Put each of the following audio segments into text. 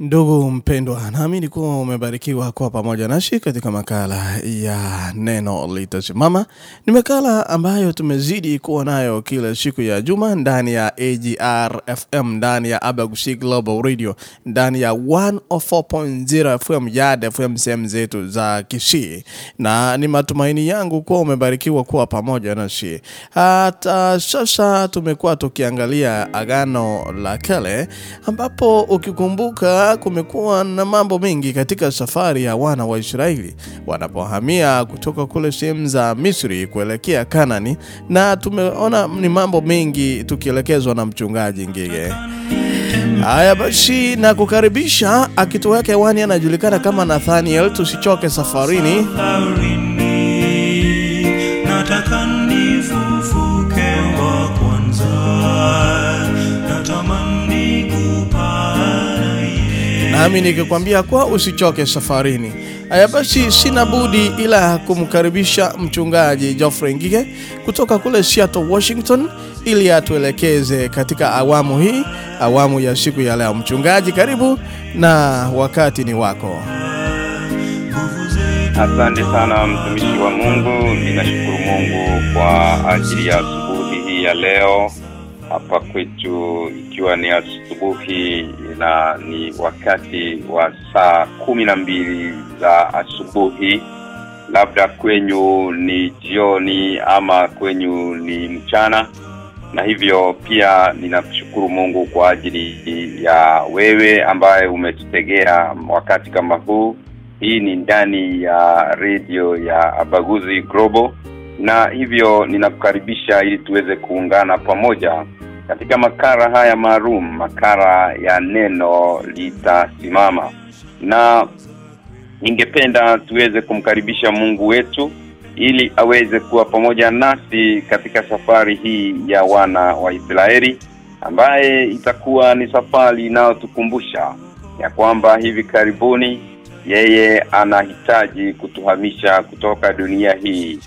Ndugu mpendwa, naamini kuwa umebarikiwa kuwa pamoja nasi katika makala ya neno litasimama. Ni makala ambayo tumezidi kuwa nayo kila siku ya juma ndani ya AGR FM, ndani ya Abagusi Global Radio, ndani ya 104.0 FM Yard FM sehemu zetu za Kisii, na ni matumaini yangu kuwa umebarikiwa kuwa pamoja nasi. Hata sasa tumekuwa tukiangalia Agano la Kale ambapo ukikumbuka kumekuwa na mambo mengi katika safari ya wana wa Israeli wanapohamia kutoka kule sehemu za Misri kuelekea Kanani, na tumeona ni mambo mengi tukielekezwa na mchungaji Ngige. Haya basi, na kukaribisha yake wani anajulikana kama Nathaniel. Tusichoke safarini. nataka nami nikikwambia kwa usichoke safarini. Haya basi, sina budi ila kumkaribisha mchungaji Geoffrey Ngige kutoka kule Seattle, Washington, ili atuelekeze katika awamu hii, awamu ya siku ya leo. Mchungaji, karibu na wakati ni wako. Asante sana mtumishi wa Mungu, ninashukuru Mungu kwa ajili ya asubuhi hii ya leo hapa kwetu, ikiwa ni asubuhi na ni wakati wa saa kumi na mbili za asubuhi, labda kwenyu ni jioni ama kwenyu ni mchana, na hivyo pia ninamshukuru Mungu kwa ajili ya wewe ambaye umetutegea wakati kama huu. Hii ni ndani ya redio ya Abaguzi Global. Na hivyo ninakukaribisha ili tuweze kuungana pamoja katika makara haya maalum makara ya neno litasimama na ningependa tuweze kumkaribisha Mungu wetu ili aweze kuwa pamoja nasi katika safari hii ya wana wa Israeli ambaye itakuwa ni safari inayotukumbusha ya kwamba hivi karibuni yeye anahitaji kutuhamisha kutoka dunia hii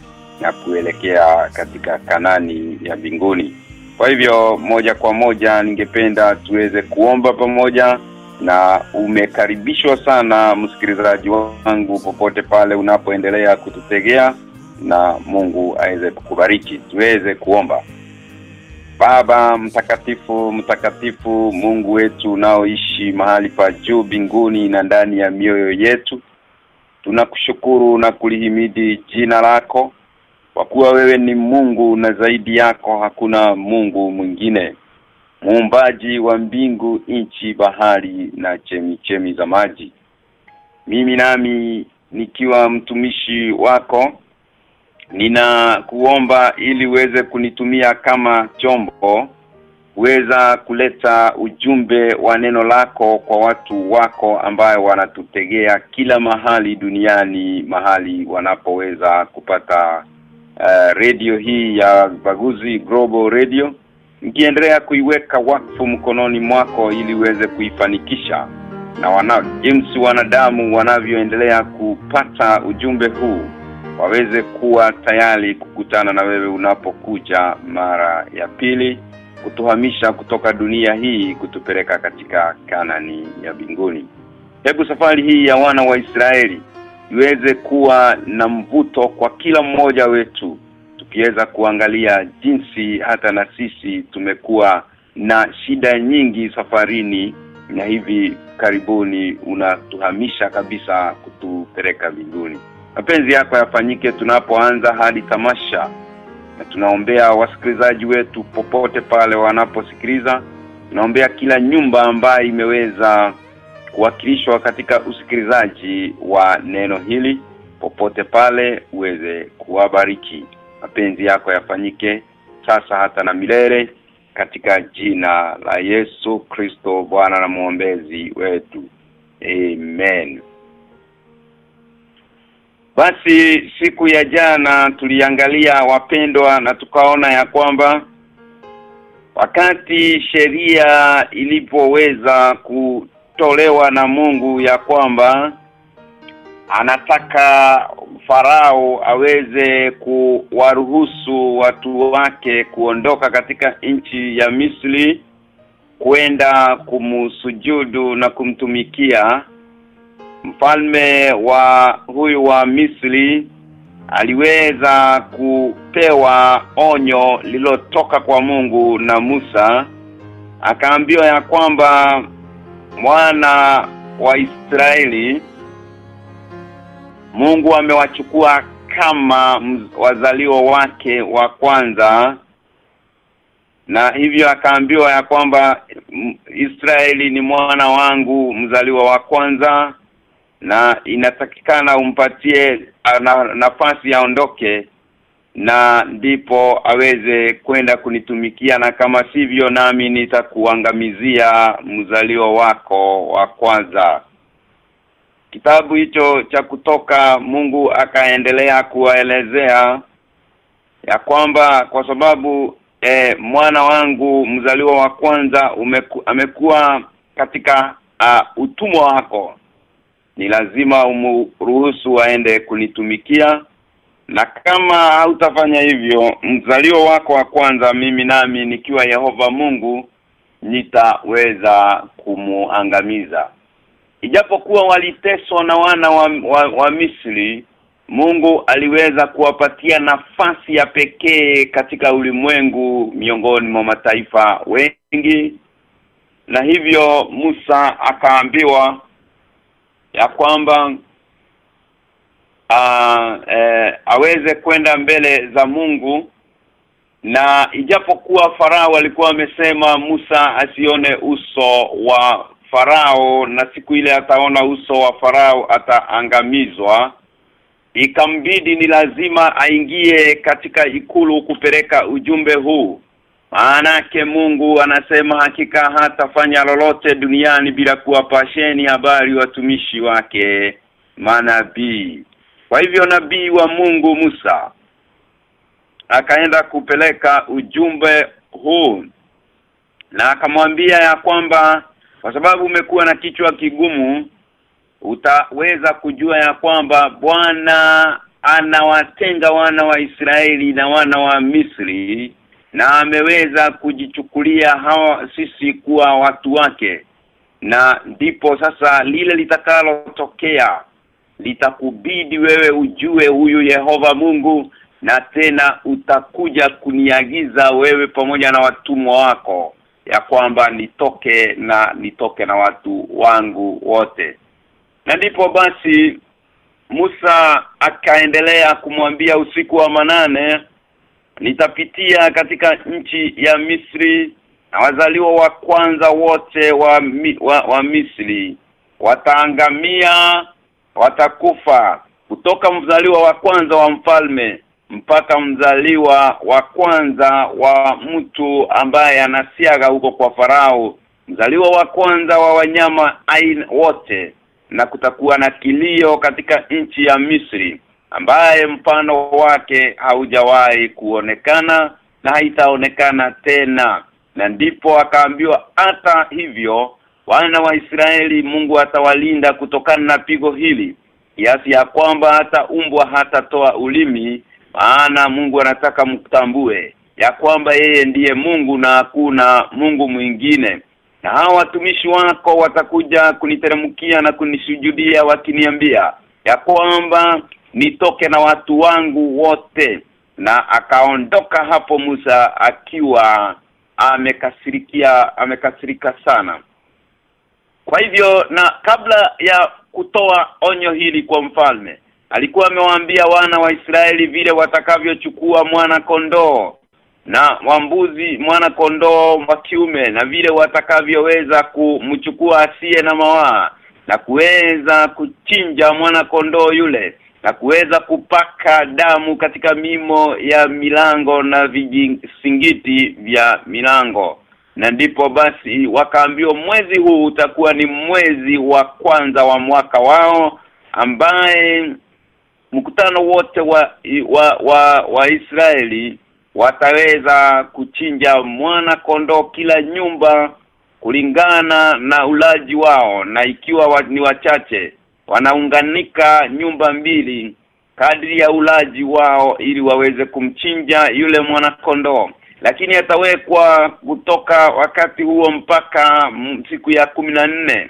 na kuelekea katika Kanani ya mbinguni. Kwa hivyo moja kwa moja ningependa tuweze kuomba pamoja na umekaribishwa sana msikilizaji wangu popote pale unapoendelea kututegea na Mungu aweze kukubariki. Tuweze kuomba. Baba mtakatifu mtakatifu Mungu wetu unaoishi mahali pa juu binguni na ndani ya mioyo yetu tunakushukuru na kulihimidi jina lako kwa kuwa wewe ni Mungu na zaidi yako hakuna Mungu mwingine. Muumbaji wa mbingu nchi bahari na chemichemi chemi za maji. Mimi nami nikiwa mtumishi wako nina kuomba ili uweze kunitumia kama chombo uweza kuleta ujumbe wa neno lako kwa watu wako ambayo wanatutegea kila mahali duniani mahali wanapoweza kupata uh, radio hii ya Baguzi Global Radio nikiendelea kuiweka wakfu mkononi mwako ili uweze kuifanikisha na wana jinsi wanadamu wanavyoendelea kupata ujumbe huu waweze kuwa tayari kukutana na wewe unapokuja mara ya pili kutuhamisha kutoka dunia hii kutupeleka katika Kanani ya binguni Hebu safari hii ya wana wa Israeli iweze kuwa na mvuto kwa kila mmoja wetu tukiweza kuangalia jinsi hata na sisi tumekuwa na shida nyingi safarini na hivi karibuni unatuhamisha kabisa kutupeleka mbinguni. Mapenzi yako yafanyike tunapoanza hadi tamasha na tunaombea wasikilizaji wetu popote pale wanaposikiliza. Tunaombea kila nyumba ambayo imeweza kuwakilishwa katika usikilizaji wa neno hili popote pale uweze kuwabariki. Mapenzi yako yafanyike sasa hata na milele katika jina la Yesu Kristo Bwana na muombezi wetu. Amen. Basi siku ya jana tuliangalia wapendwa na tukaona ya kwamba wakati sheria ilipoweza kutolewa na Mungu ya kwamba anataka farao aweze kuwaruhusu watu wake kuondoka katika nchi ya Misri kwenda kumsujudu na kumtumikia. Mfalme wa huyu wa Misri aliweza kupewa onyo lilotoka kwa Mungu na Musa akaambiwa ya kwamba mwana wa Israeli Mungu amewachukua kama wazalio wake wa kwanza na hivyo akaambiwa ya kwamba Israeli ni mwana wangu mzaliwa wa kwanza na inatakikana umpatie na, nafasi aondoke na ndipo aweze kwenda kunitumikia na kama sivyo nami nitakuangamizia mzalio wako wa kwanza. Kitabu hicho cha kutoka Mungu akaendelea kuwaelezea ya kwamba kwa sababu e, mwana wangu mzaliwa wa kwanza umeku, amekuwa katika uh, utumwa wako ni lazima umruhusu aende kunitumikia na kama hautafanya hivyo mzalio wako wa kwanza mimi nami nikiwa Yehova Mungu nitaweza kumuangamiza. Ijapokuwa waliteswa na wana wa, wa, wa Misri Mungu aliweza kuwapatia nafasi ya pekee katika ulimwengu miongoni mwa mataifa wengi na hivyo Musa akaambiwa ya kwamba a, e, aweze kwenda mbele za Mungu na ijapokuwa farao alikuwa amesema Musa asione uso wa farao na siku ile ataona uso wa farao ataangamizwa ikambidi ni lazima aingie katika ikulu kupeleka ujumbe huu. Maanake Mungu anasema hakika hatafanya lolote duniani bila kuwapasheni habari watumishi wake manabii kwa hivyo nabii wa Mungu Musa akaenda kupeleka ujumbe huu na akamwambia ya kwamba kwa sababu umekuwa na kichwa kigumu utaweza kujua ya kwamba Bwana anawatenga wana wa Israeli na wana wa Misri na ameweza kujichukulia hawa sisi kuwa watu wake. Na ndipo sasa lile litakalotokea litakubidi wewe ujue huyu Yehova Mungu na tena utakuja kuniagiza wewe pamoja na watumwa wako ya kwamba nitoke na nitoke na watu wangu wote. Na ndipo basi Musa akaendelea kumwambia usiku wa manane nitapitia katika nchi ya Misri na wazaliwa wa kwanza wote wa, wa, wa Misri. Wataangamia watakufa kutoka mzaliwa wa kwanza wa mfalme mpaka mzaliwa wa kwanza wa mtu ambaye anasiaga huko kwa farao. Mzaliwa wa kwanza wa wanyama aina wote na kutakuwa na kilio katika nchi ya Misri ambaye mfano wake haujawahi kuonekana na haitaonekana tena. Na ndipo akaambiwa hata hivyo wana wa Israeli Mungu atawalinda kutokana na pigo hili kiasi ya kwamba hata umbwa hatatoa ulimi maana Mungu anataka mtambue ya kwamba yeye ndiye Mungu na hakuna Mungu mwingine. Na hao watumishi wako watakuja kuniteremkia na kunisujudia wakiniambia ya kwamba nitoke na watu wangu wote. Na akaondoka hapo Musa akiwa amekasirikia amekasirika sana kwa hivyo na kabla ya kutoa onyo hili kwa mfalme alikuwa amewaambia wana wa Israeli vile watakavyochukua mwana kondoo na wambuzi mwana kondoo wa kiume na vile watakavyoweza kumchukua asiye na mawaa na kuweza kuchinja mwana kondoo yule na kuweza kupaka damu katika mimo ya milango na vijisingiti vya milango na ndipo basi wakaambiwa mwezi huu utakuwa ni mwezi wa kwanza wa mwaka wao ambaye mkutano wote wa wa wa, wa Israeli wataweza kuchinja mwana kondoo kila nyumba kulingana na ulaji wao. Na ikiwa wa, ni wachache wanaunganika nyumba mbili kadri ya ulaji wao ili waweze kumchinja yule mwana kondoo lakini atawekwa kutoka wakati huo mpaka mm, siku ya kumi na nne.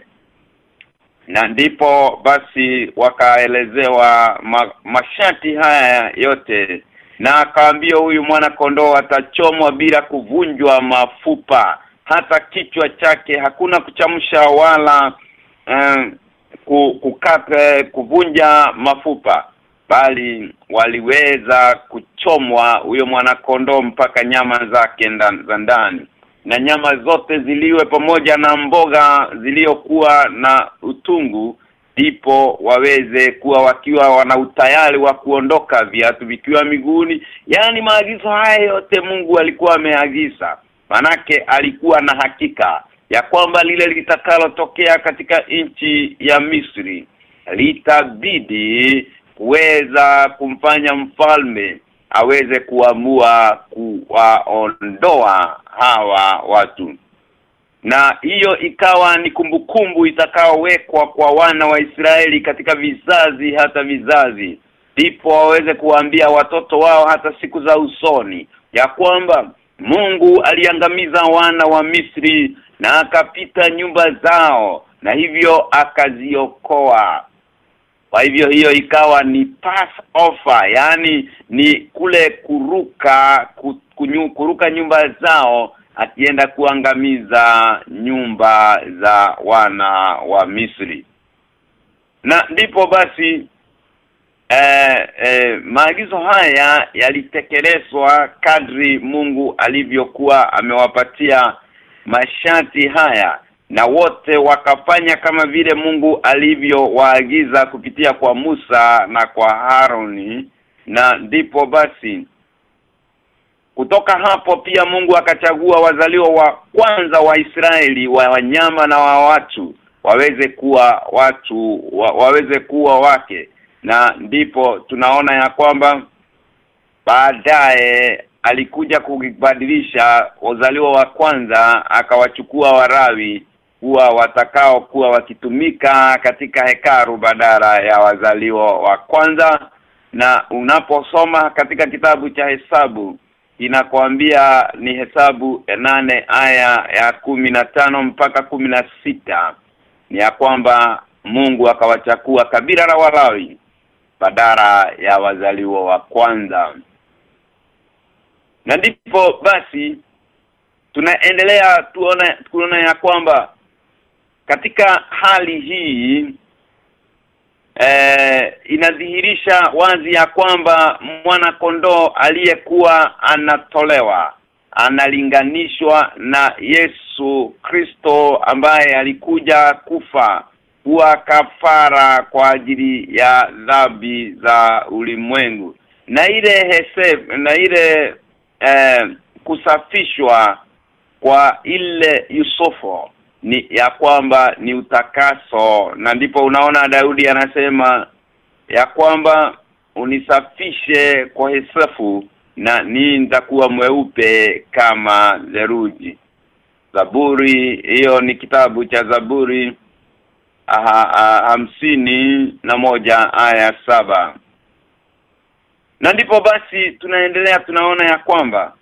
Na ndipo basi wakaelezewa ma, mashati haya yote. Na akaambia huyu mwana kondoo atachomwa bila kuvunjwa mafupa. Hata kichwa chake hakuna kuchamsha wala um, kukata kuvunja mafupa. Bali waliweza kuchomwa huyo mwana kondoo mpaka nyama zake za ndani. Na nyama zote ziliwe pamoja na mboga ziliyokuwa na utungu ndipo waweze kuwa wakiwa wana utayari wa kuondoka viatu vikiwa miguuni. Yani maagizo haya yote Mungu alikuwa ameagiza. Manake alikuwa na hakika ya kwamba lile litakalotokea katika nchi ya Misri litabidi kuweza kumfanya mfalme aweze kuamua kuwaondoa hawa watu. Na hiyo ikawa ni kumbukumbu itakaowekwa kwa wana wa Israeli katika vizazi hata vizazi. Ndipo waweze kuambia watoto wao hata siku za usoni ya kwamba Mungu aliangamiza wana wa Misri na akapita nyumba zao na hivyo akaziokoa kwa hivyo hiyo ikawa ni pass offer yani ni kule kuruka kunyu, kuruka nyumba zao akienda kuangamiza nyumba za wana wa Misri. Na ndipo basi eh, eh, maagizo haya yalitekelezwa kadri Mungu alivyokuwa amewapatia mashati haya na wote wakafanya kama vile Mungu alivyowaagiza kupitia kwa Musa na kwa Haroni na ndipo basi kutoka hapo pia Mungu akachagua wazaliwa wa kwanza wa Israeli wa wanyama na wa watu waweze kuwa watu wa, waweze kuwa wake. Na ndipo tunaona ya kwamba baadaye alikuja kubadilisha wazaliwa wa kwanza akawachukua warawi kuwa watakao kuwa wakitumika katika hekaru badala ya wazaliwa wa kwanza. Na unaposoma katika kitabu cha hesabu inakwambia ni hesabu nane aya ya kumi na tano mpaka kumi na sita ni ya kwamba Mungu akawachakua kabila la Walawi badala ya wazaliwa wa kwanza. Na ndipo basi tunaendelea tuona tuona ya kwamba katika hali hii eh, inadhihirisha wazi ya kwamba mwana kondoo aliyekuwa anatolewa analinganishwa na Yesu Kristo ambaye alikuja kufa kuwa kafara kwa ajili ya dhambi za ulimwengu. Na ile hesef na ile eh, kusafishwa kwa ile Yusufo ni ya kwamba ni utakaso. Na ndipo unaona Daudi anasema ya kwamba unisafishe kwa hesafu na ni nitakuwa mweupe kama theruji Zaburi hiyo ni kitabu cha Zaburi aha, aha, hamsini na moja aya saba. Na ndipo basi tunaendelea tunaona ya kwamba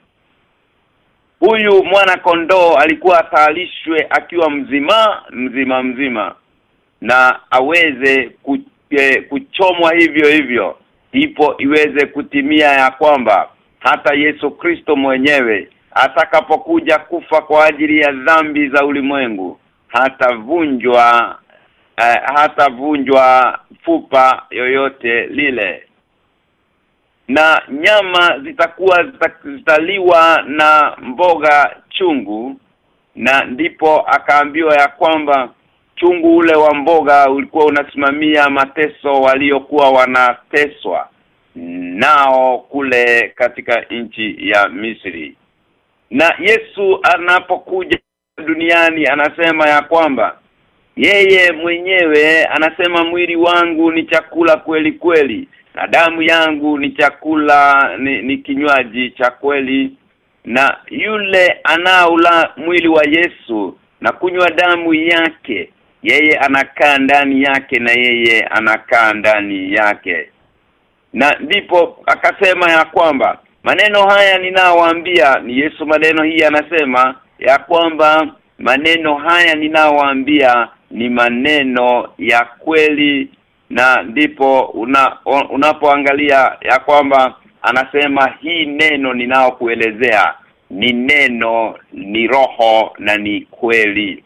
huyu mwana kondoo alikuwa ataalishwe akiwa mzima mzima mzima. Na aweze kuchomwa hivyo hivyo. Ipo iweze kutimia ya kwamba hata Yesu Kristo mwenyewe atakapokuja kufa kwa ajili ya dhambi za ulimwengu hatavunjwa eh, hatavunjwa fupa yoyote lile na nyama zitakuwa zitaliwa na mboga chungu na ndipo akaambiwa ya kwamba chungu ule wa mboga ulikuwa unasimamia mateso waliokuwa wanateswa nao kule katika nchi ya Misri. Na Yesu anapokuja duniani anasema ya kwamba yeye mwenyewe anasema mwili wangu ni chakula kweli kweli na damu yangu ni chakula ni, ni kinywaji cha kweli. Na yule anaula mwili wa Yesu na kunywa damu yake yeye anakaa ndani yake na yeye anakaa ndani yake. Na ndipo akasema ya kwamba maneno haya ninaoambia ni Yesu maneno hii anasema ya kwamba maneno haya ninaoambia ni maneno ya kweli na ndipo una, unapoangalia ya kwamba anasema hii neno ninaokuelezea ni neno ni roho na ni kweli.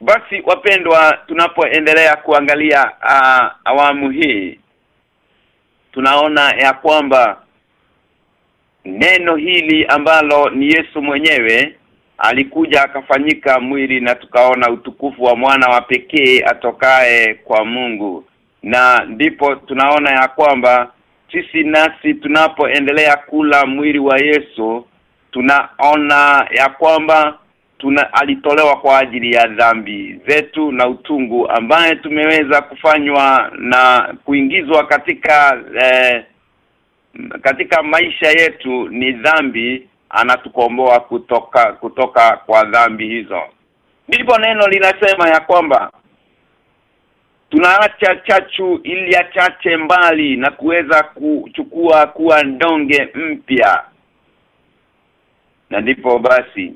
Basi wapendwa tunapoendelea kuangalia uh, awamu hii tunaona ya kwamba neno hili ambalo ni Yesu mwenyewe alikuja akafanyika mwili na tukaona utukufu wa mwana wa pekee atokae kwa Mungu. Na ndipo tunaona ya kwamba sisi nasi tunapoendelea kula mwili wa Yesu tunaona ya kwamba tuna alitolewa kwa ajili ya dhambi zetu na utungu ambaye tumeweza kufanywa na kuingizwa katika eh, katika maisha yetu ni dhambi anatukomboa kutoka kutoka kwa dhambi hizo. Ndipo neno linasema ya kwamba tunaacha chachu ili achache mbali na kuweza kuchukua kuwa ndonge mpya. Na ndipo basi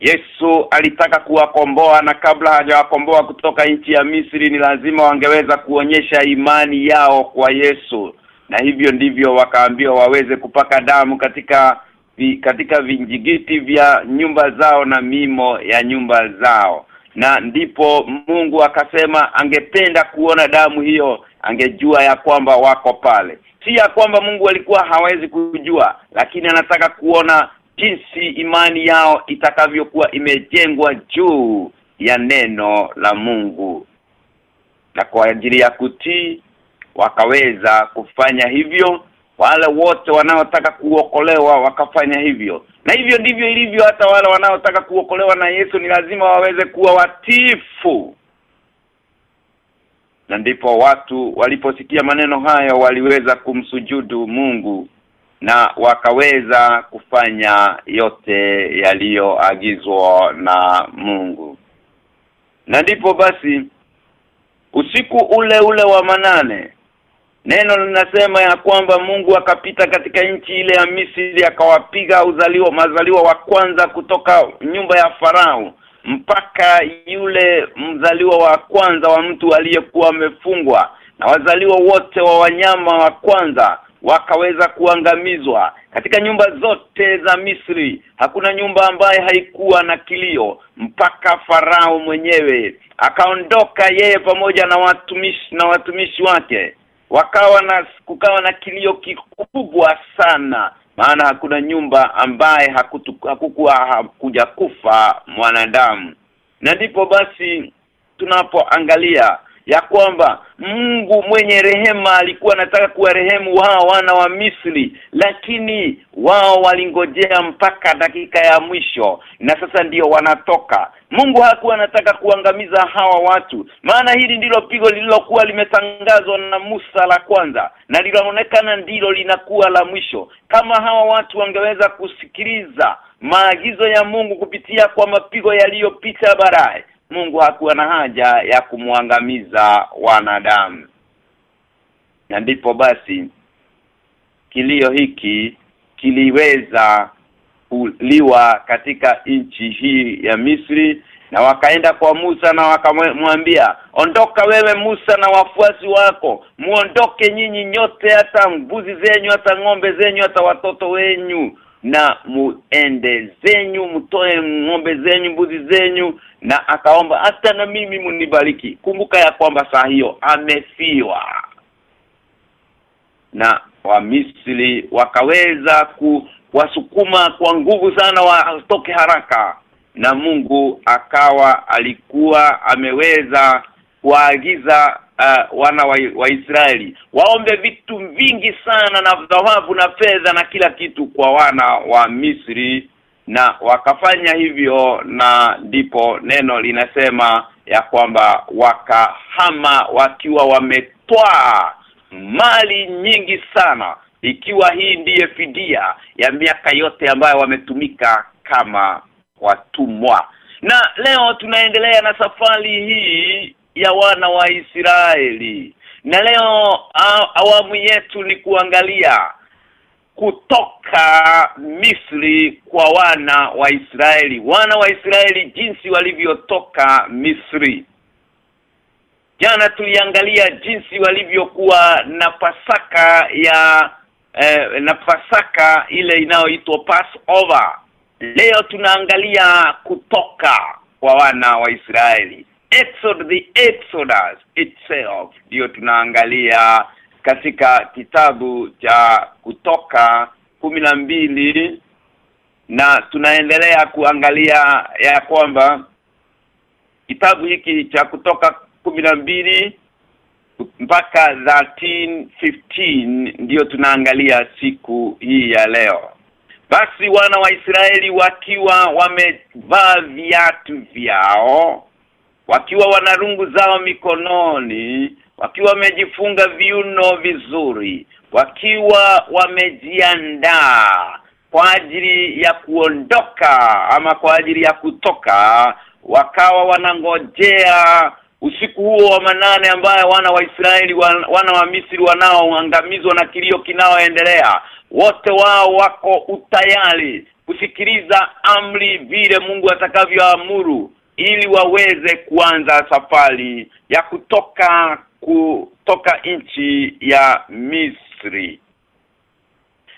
Yesu alitaka kuwakomboa na kabla hajawakomboa kutoka nchi ya Misri ni lazima wangeweza kuonyesha imani yao kwa Yesu. Na hivyo ndivyo wakaambiwa waweze kupaka damu katika vi, katika vinjigiti vya nyumba zao na mimo ya nyumba zao. Na ndipo Mungu akasema angependa kuona damu hiyo angejua ya kwamba wako pale. Si ya kwamba Mungu alikuwa hawezi kujua lakini anataka kuona jinsi imani yao itakavyokuwa imejengwa juu ya neno la Mungu. Na kwa ajili ya kutii wakaweza kufanya hivyo wale wote wanaotaka kuokolewa wakafanya hivyo. Na hivyo ndivyo ilivyo hata wale wanaotaka kuokolewa na Yesu ni lazima waweze kuwa watifu. Na ndipo watu waliposikia maneno hayo waliweza kumsujudu Mungu na wakaweza kufanya yote yaliyoagizwa na Mungu. Na ndipo basi usiku ule ule wa manane Neno linasema ya kwamba Mungu akapita katika nchi ile ya Misri akawapiga uzaliwa mazaliwa wa kwanza kutoka nyumba ya Farao mpaka yule mzaliwa wa kwanza wa mtu aliyekuwa amefungwa. Na wazaliwa wote wa wanyama wa kwanza wakaweza kuangamizwa. Katika nyumba zote za Misri hakuna nyumba ambaye haikuwa na kilio mpaka farao mwenyewe akaondoka yeye pamoja na watumishi na watumishi wake wakawa na kukawa na kilio kikubwa sana. Maana hakuna nyumba ambaye hakukua hakuja kufa mwanadamu. Na ndipo basi tunapoangalia ya kwamba Mungu mwenye rehema alikuwa anataka kuwarehemu wao wana wa Misri lakini wao walingojea mpaka dakika ya mwisho. Na sasa ndiyo wanatoka Mungu hakuwa anataka kuangamiza hawa watu maana hili ndilo pigo lililokuwa limetangazwa na Musa la kwanza na linaonekana ndilo linakuwa la mwisho kama hawa watu wangeweza kusikiliza maagizo ya Mungu kupitia kwa mapigo yaliyopita baadaye Mungu hakuwa na haja ya kumwangamiza wanadamu. Na ndipo basi kilio hiki kiliweza kuliwa katika nchi hii ya Misri na wakaenda kwa Musa na wakamwambia ondoka wewe Musa na wafuasi wako muondoke nyinyi nyote hata mbuzi zenyu hata ng'ombe zenyu hata watoto wenyu na muende zenyu mtoe ng'ombe zenyu mbuzi zenyu. Na akaomba hata na mimi munibariki. Kumbuka ya kwamba saa hiyo amefiwa. Na wa Misri wakaweza kuwasukuma kwa nguvu sana watoke haraka. Na Mungu akawa alikuwa ameweza kuagiza uh, wana wa, wa Israeli waombe vitu vingi sana na dhahabu na fedha na kila kitu kwa wana wa Misri. Na wakafanya hivyo na ndipo neno linasema ya kwamba wakahama wakiwa wametwaa mali nyingi sana ikiwa hii ndiye fidia ya miaka yote ambayo wametumika kama watumwa. Na leo tunaendelea na safari hii ya wana wa Israeli. Na leo awamu yetu ni kuangalia kutoka Misri kwa wana wa Israeli. Wana wa Israeli jinsi walivyotoka Misri. Jana tuliangalia jinsi walivyokuwa na pasaka ya eh, na pasaka ile inayoitwa Passover. Leo tunaangalia kutoka kwa wana wa Israeli. Exodus the Exodus itself ndio tunaangalia katika kitabu cha kutoka kumi na mbili na tunaendelea kuangalia ya kwamba kitabu hiki cha kutoka kumi na mbili mpaka 13:15 ndiyo tunaangalia siku hii ya leo. Basi wana wa Israeli wakiwa wamevaa viatu vyao wakiwa wana rungu zao mikononi wakiwa wamejifunga viuno vizuri wakiwa wamejiandaa kwa ajili ya kuondoka ama kwa ajili ya kutoka wakawa wanangojea usiku huo wa manane ambaye wana wa Israeli wana, wa Misri wanaoangamizwa na kilio kinaoendelea wote wao wako utayari kusikiliza amri vile Mungu atakavyoamuru ili waweze kuanza safari ya kutoka kutoka nchi ya Misri.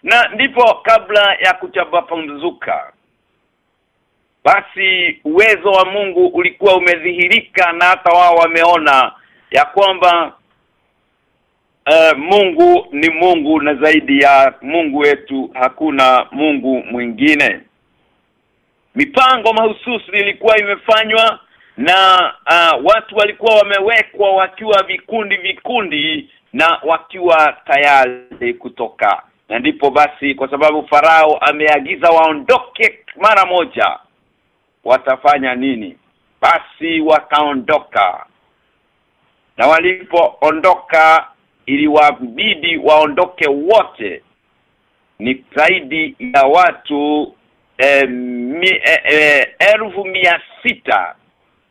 Na ndipo kabla ya kuchapapamzuka basi uwezo wa Mungu ulikuwa umedhihirika na hata wao wameona ya kwamba uh, Mungu ni Mungu na zaidi ya Mungu wetu hakuna Mungu mwingine. Mipango mahususi ilikuwa imefanywa na uh, watu walikuwa wamewekwa wakiwa vikundi vikundi na wakiwa tayari kutoka. Na ndipo basi kwa sababu farao ameagiza waondoke mara moja watafanya nini? Basi wakaondoka. Na walipoondoka iliwabidi waondoke wote. Ni zaidi ya watu eh, mi, eh, eh, elfu mia sita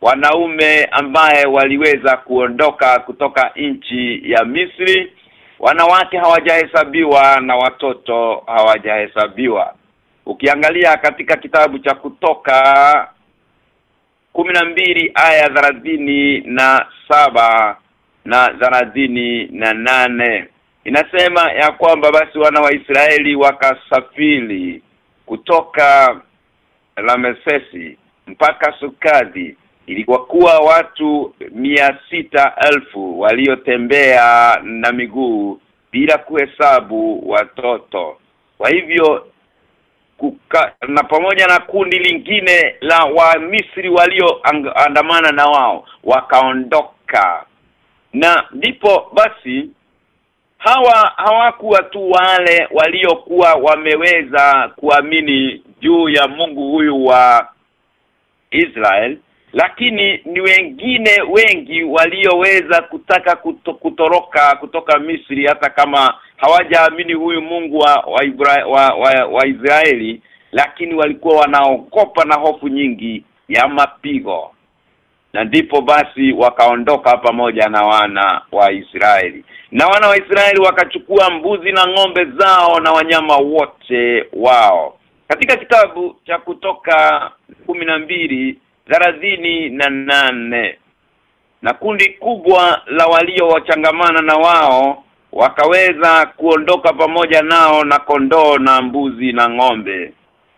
wanaume ambaye waliweza kuondoka kutoka nchi ya Misri. Wanawake hawajahesabiwa na watoto hawajahesabiwa ukiangalia katika kitabu cha kutoka mbili aya thelathini na saba na thelathini na nane inasema ya kwamba basi wana wa Israeli wakasafiri kutoka Ramesesi mpaka Sukadi ilikuwa kuwa watu mia sita elfu waliotembea na miguu bila kuhesabu watoto. Kwa hivyo kuka, na pamoja na kundi lingine la wa Misri walioandamana na wao wakaondoka. Na ndipo basi hawa hawakuwa tu wale waliokuwa wameweza kuamini juu ya Mungu huyu wa Israel lakini ni wengine wengi walioweza kutaka kuto, kutoroka kutoka Misri hata kama hawajaamini huyu Mungu wa wa, Ibra, wa, wa, wa Israeli lakini walikuwa wanaogopa na hofu nyingi ya mapigo. Na ndipo basi wakaondoka pamoja na wana wa Israeli. Na wana wa Israeli wakachukua mbuzi na ng'ombe zao na wanyama wote wao. Katika kitabu cha kutoka mbili thelathini na nane. Na kundi kubwa la walio wachangamana na wao wakaweza kuondoka pamoja nao na kondoo na mbuzi na ng'ombe.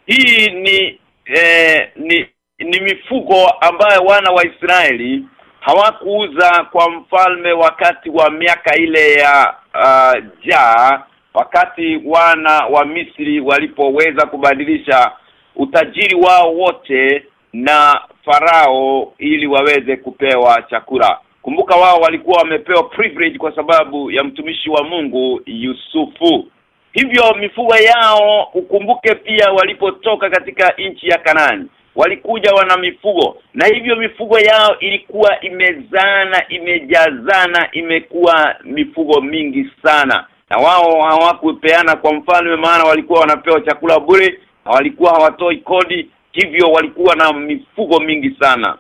Hii ni eh, ni ni mifugo ambayo wana wa Israeli hawakuuza kwa mfalme wakati wa miaka ile ya uh, jaa wakati wana wa Misri walipoweza kubadilisha utajiri wao wote na farao ili waweze kupewa chakula. Kumbuka wao walikuwa wamepewa privilege kwa sababu ya mtumishi wa Mungu Yusufu. Hivyo mifugo yao ukumbuke pia walipotoka katika nchi ya Kanani. Walikuja wana mifugo. Na hivyo mifugo yao ilikuwa imezana imejazana imekuwa mifugo mingi sana. Na wao hawakupeana kwa mfalme maana walikuwa wanapewa chakula bure walikuwa hawatoi kodi hivyo walikuwa na mifugo mingi sana.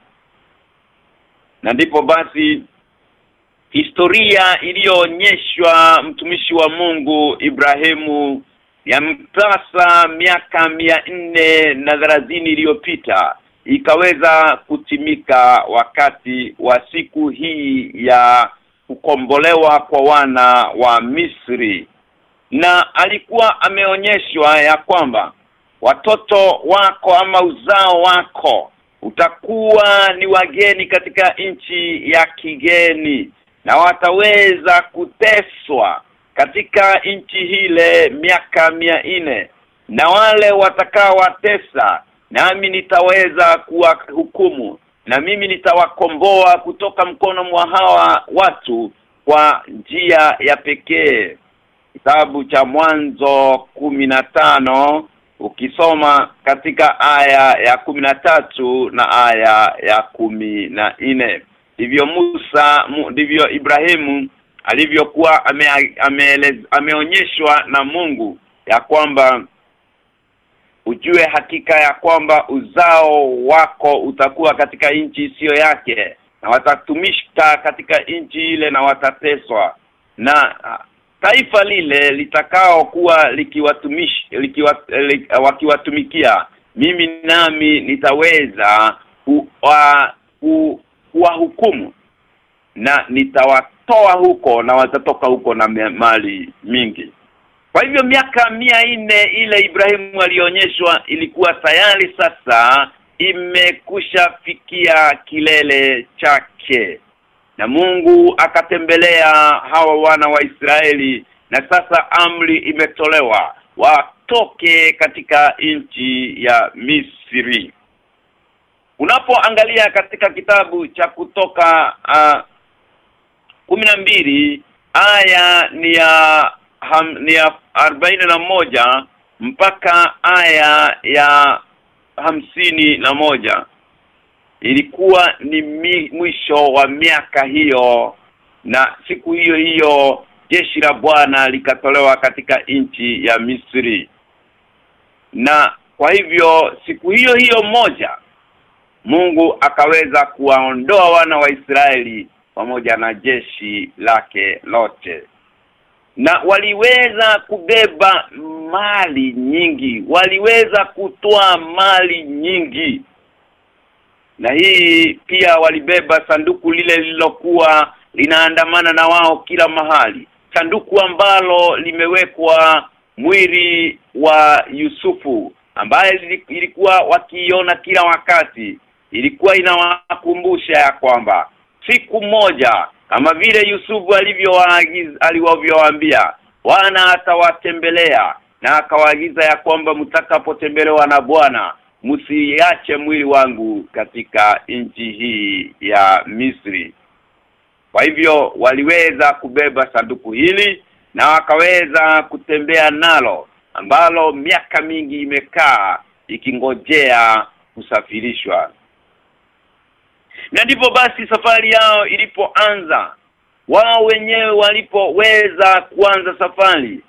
Na ndipo basi historia iliyoonyeshwa mtumishi wa Mungu Ibrahimu ya mtasa miaka mia nne na thelathini iliyopita ikaweza kutimika wakati wa siku hii ya kukombolewa kwa wana wa Misri. Na alikuwa ameonyeshwa ya kwamba watoto wako ama uzao wako utakuwa ni wageni katika nchi ya kigeni na wataweza kuteswa katika nchi hile miaka mia nne. Na wale watakao watesa nami nitaweza kuwa hukumu na mimi nitawakomboa kutoka mkono mwa hawa watu kwa njia ya pekee. Kitabu cha mwanzo kumi na tano ukisoma katika aya ya kumi na tatu na aya ya kumi na nne ndivyo Musa ndivyo Ibrahimu alivyokuwa ame, ame, ameonyeshwa na Mungu ya kwamba ujue hakika ya kwamba uzao wako utakuwa katika nchi isiyo yake na watatumishka katika nchi ile na watateswa. Na taifa lile litakao kuwa likiwatumishi likiwa, lik, wakiwatumikia mimi nami nitaweza kuwahukumu na nitawatoa huko na watatoka huko na mali mingi. Kwa hivyo miaka mia nne ile Ibrahimu alionyeshwa ilikuwa tayari sasa imekushafikia kilele chake na Mungu akatembelea hawa wana wa Israeli na sasa amri imetolewa watoke katika nchi ya Misri. Unapoangalia katika kitabu cha kutoka uh, mbili aya ni ya ham, ni ya na moja mpaka aya ya hamsini na moja ilikuwa ni mi, mwisho wa miaka hiyo na siku hiyo hiyo jeshi la Bwana likatolewa katika nchi ya Misri. Na kwa hivyo siku hiyo hiyo moja Mungu akaweza kuwaondoa wana wa Israeli pamoja na jeshi lake lote. Na waliweza kubeba mali nyingi waliweza kutoa mali nyingi na hii pia walibeba sanduku lile lililokuwa linaandamana na wao kila mahali. Sanduku ambalo limewekwa mwili wa Yusufu ambaye ilikuwa wakiona kila wakati. Ilikuwa inawakumbusha ya kwamba siku moja kama vile Yusufu alivyowaagiza wana atawatembelea na akawaagiza ya kwamba mtakapotembelewa na Bwana msiache mwili wangu katika nchi hii ya Misri. Kwa hivyo waliweza kubeba sanduku hili na wakaweza kutembea nalo ambalo miaka mingi imekaa ikingojea kusafirishwa. Na ndipo basi safari yao ilipoanza. Wao wenyewe walipoweza kuanza safari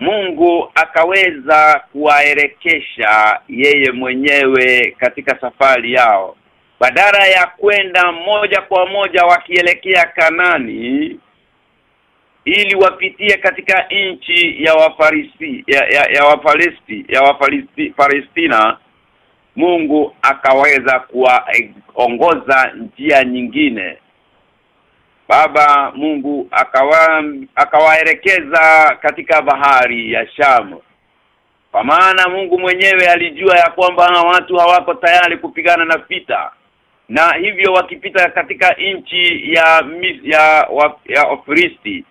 Mungu akaweza kuwaelekesha yeye mwenyewe katika safari yao. Badala ya kwenda moja kwa moja wakielekea Kanani ili wapitie katika nchi ya wafarisi ya, ya, ya wafalisti ya wafalisti Mungu akaweza kuwaongoza njia nyingine Baba Mungu akawa akawaelekeza katika bahari ya Shamu. Kwa maana Mungu mwenyewe alijua ya kwamba watu hawako tayari kupigana na vita. Na hivyo wakipita katika nchi ya ya ya Ofristi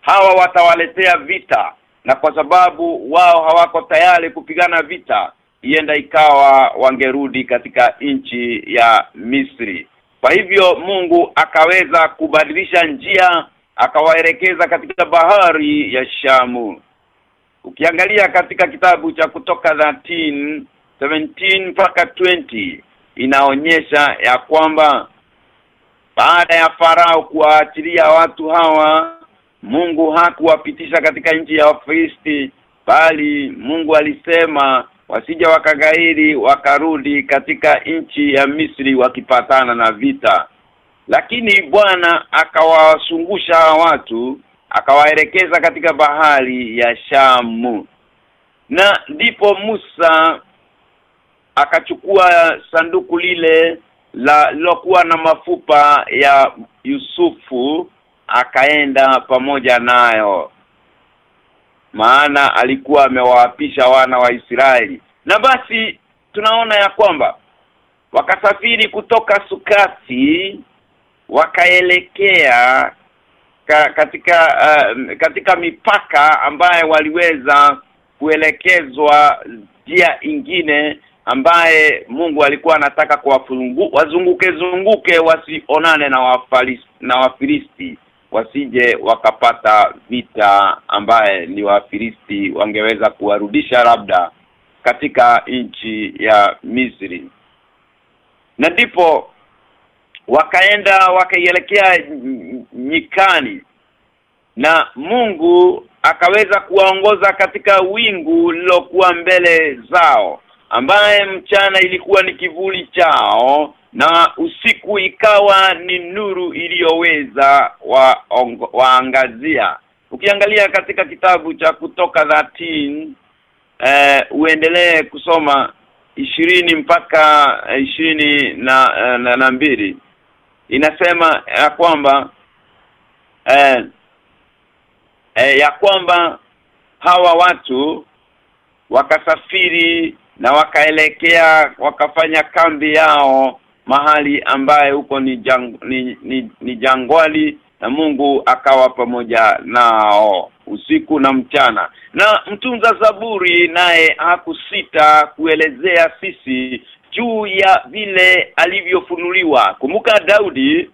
hawa watawaletea vita. Na kwa sababu wao hawako tayari kupigana vita ienda ikawa wangerudi katika nchi ya Misri kwa hivyo Mungu akaweza kubadilisha njia akawaelekeza katika bahari ya Shamu. Ukiangalia katika kitabu cha kutoka 13 17 mpaka 20 inaonyesha ya kwamba baada ya farao kuwaachilia watu hawa Mungu hakuwapitisha katika nchi ya Wafilisti bali Mungu alisema wasija wakagairi wakarudi katika nchi ya Misri wakipatana na vita. Lakini Bwana akawasungusha watu akawaelekeza katika bahari ya Shamu. Na ndipo Musa akachukua sanduku lile la lilokuwa na mafupa ya Yusufu akaenda pamoja nayo maana alikuwa amewaapisha wana wa Israeli. Na basi tunaona ya kwamba wakasafiri kutoka Sukati wakaelekea ka, katika uh, katika mipaka ambaye waliweza kuelekezwa njia ingine ambaye Mungu alikuwa anataka kuwafungu wazunguke zunguke wasionane na wafalisi, na wafilisti wasije wakapata vita ambaye ni wafilisti wangeweza kuwarudisha labda katika nchi ya Misri. Na ndipo wakaenda wakaielekea nyikani. Na Mungu akaweza kuwaongoza katika wingu lilokuwa mbele zao ambaye mchana ilikuwa ni kivuli chao na usiku ikawa ni nuru iliyoweza waangazia. Wa, ukiangalia katika kitabu cha kutoka 13 eh, uendelee kusoma ishirini mpaka ishirini na, na, na mbili. Inasema ya kwamba eh, eh, ya kwamba hawa watu wakasafiri na wakaelekea wakafanya kambi yao mahali ambaye huko ni, jang, ni, ni, ni jangwali na Mungu akawa pamoja nao usiku na mchana. Na mtunza zaburi naye hakusita kuelezea sisi juu ya vile alivyofunuliwa. Kumbuka Daudi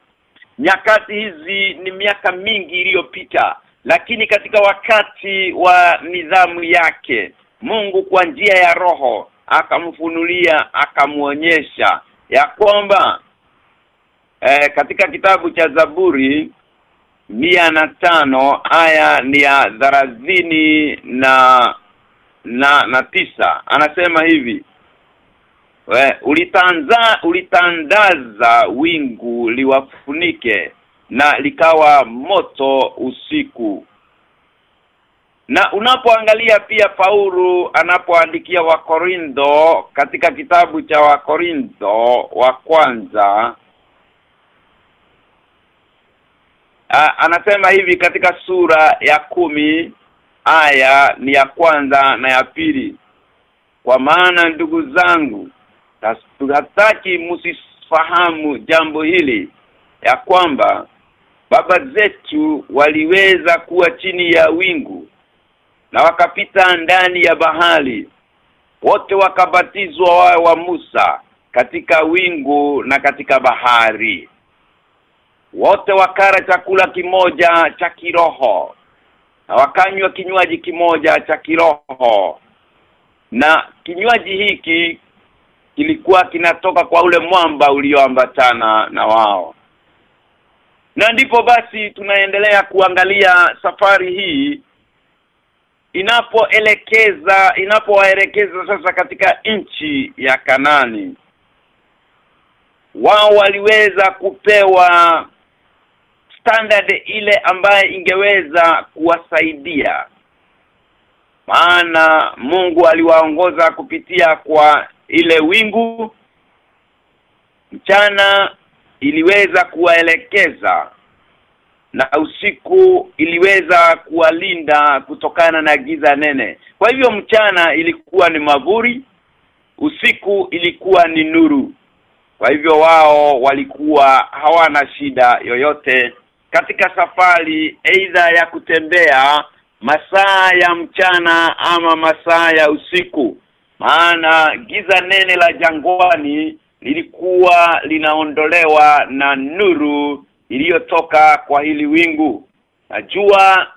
nyakati hizi ni miaka mingi iliyopita lakini katika wakati wa nidhamu yake Mungu kwa njia ya roho akamfunulia akamuonyesha ya kwamba eh, katika kitabu cha Zaburi mia na tano aya ni ya dharazini na na na tisa. Anasema hivi we, ulitanza ulitandaza wingu liwafunike na likawa moto usiku na unapoangalia pia Paulo anapoandikia Wakorintho katika kitabu cha Wakorintho wa kwanza A, anasema hivi katika sura ya kumi aya ni ya kwanza na ya pili. Kwa maana ndugu zangu hataki msifahamu jambo hili ya kwamba baba zetu waliweza kuwa chini ya wingu na wakapita ndani ya bahari. Wote wakabatizwa wao wa Musa katika wingu na katika bahari. Wote wakara chakula kimoja cha kiroho na wakanywa kinywaji kimoja cha kiroho. Na kinywaji hiki kilikuwa kinatoka kwa ule mwamba ulioambatana na wao. Na ndipo basi tunaendelea kuangalia safari hii inapoelekeza inapowaelekeza sasa katika nchi ya Kanani. Wao waliweza kupewa standard ile ambaye ingeweza kuwasaidia. Maana Mungu aliwaongoza kupitia kwa ile wingu. Mchana iliweza kuwaelekeza na usiku iliweza kuwalinda kutokana na giza nene. Kwa hivyo mchana ilikuwa ni mavuri usiku ilikuwa ni nuru. Kwa hivyo wao walikuwa hawana shida yoyote katika safari aidha ya kutembea masaa ya mchana ama masaa ya usiku. Maana giza nene la jangwani lilikuwa linaondolewa na nuru iliyotoka kwa hili wingu. Na jua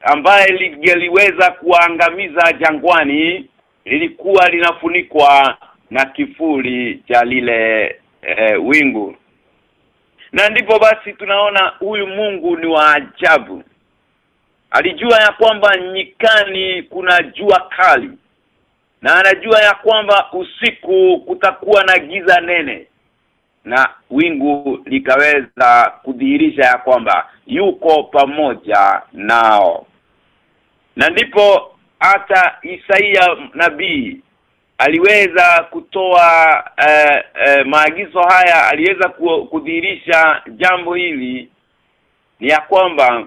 ambaye lingeliweza kuangamiza jangwani lilikuwa linafunikwa na kifuli cha lile e, wingu. Na ndipo basi tunaona huyu Mungu ni wa ajabu. Alijua ya kwamba nyikani kuna jua kali na anajua ya kwamba usiku kutakuwa na giza nene na wingu likaweza kudhihirisha ya kwamba yuko pamoja nao. Na ndipo hata Isaia nabii aliweza kutoa eh, eh, maagizo haya aliweza kudhihirisha jambo hili ni ya kwamba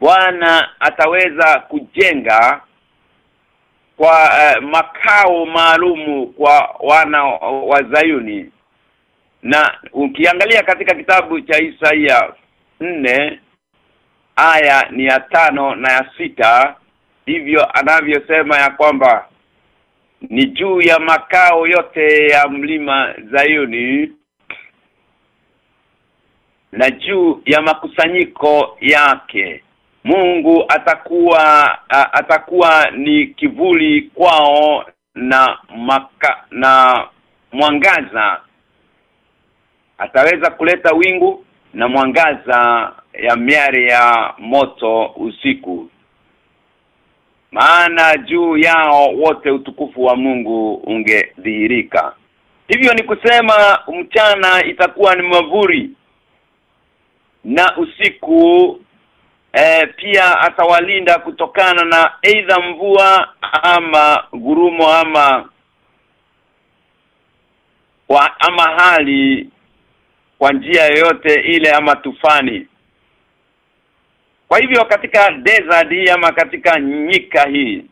Bwana ataweza kujenga kwa eh, makao maalumu kwa wana wa Zayuni na ukiangalia katika kitabu cha Isaia nne aya ni ya tano na ya sita hivyo anavyosema ya kwamba ni juu ya makao yote ya mlima Zayuni na juu ya makusanyiko yake. Mungu atakuwa a, atakuwa ni kivuli kwao na maka, na mwangaza ataweza kuleta wingu na mwangaza ya miari ya moto usiku. Maana juu yao wote utukufu wa Mungu ungedhihirika. Hivyo ni kusema mchana itakuwa ni mavuri na usiku e, pia atawalinda kutokana na aidha mvua ama gurumo ama wa ama hali kwa njia yoyote ile ama tufani. Kwa hivyo katika desert hii ama katika nyika hii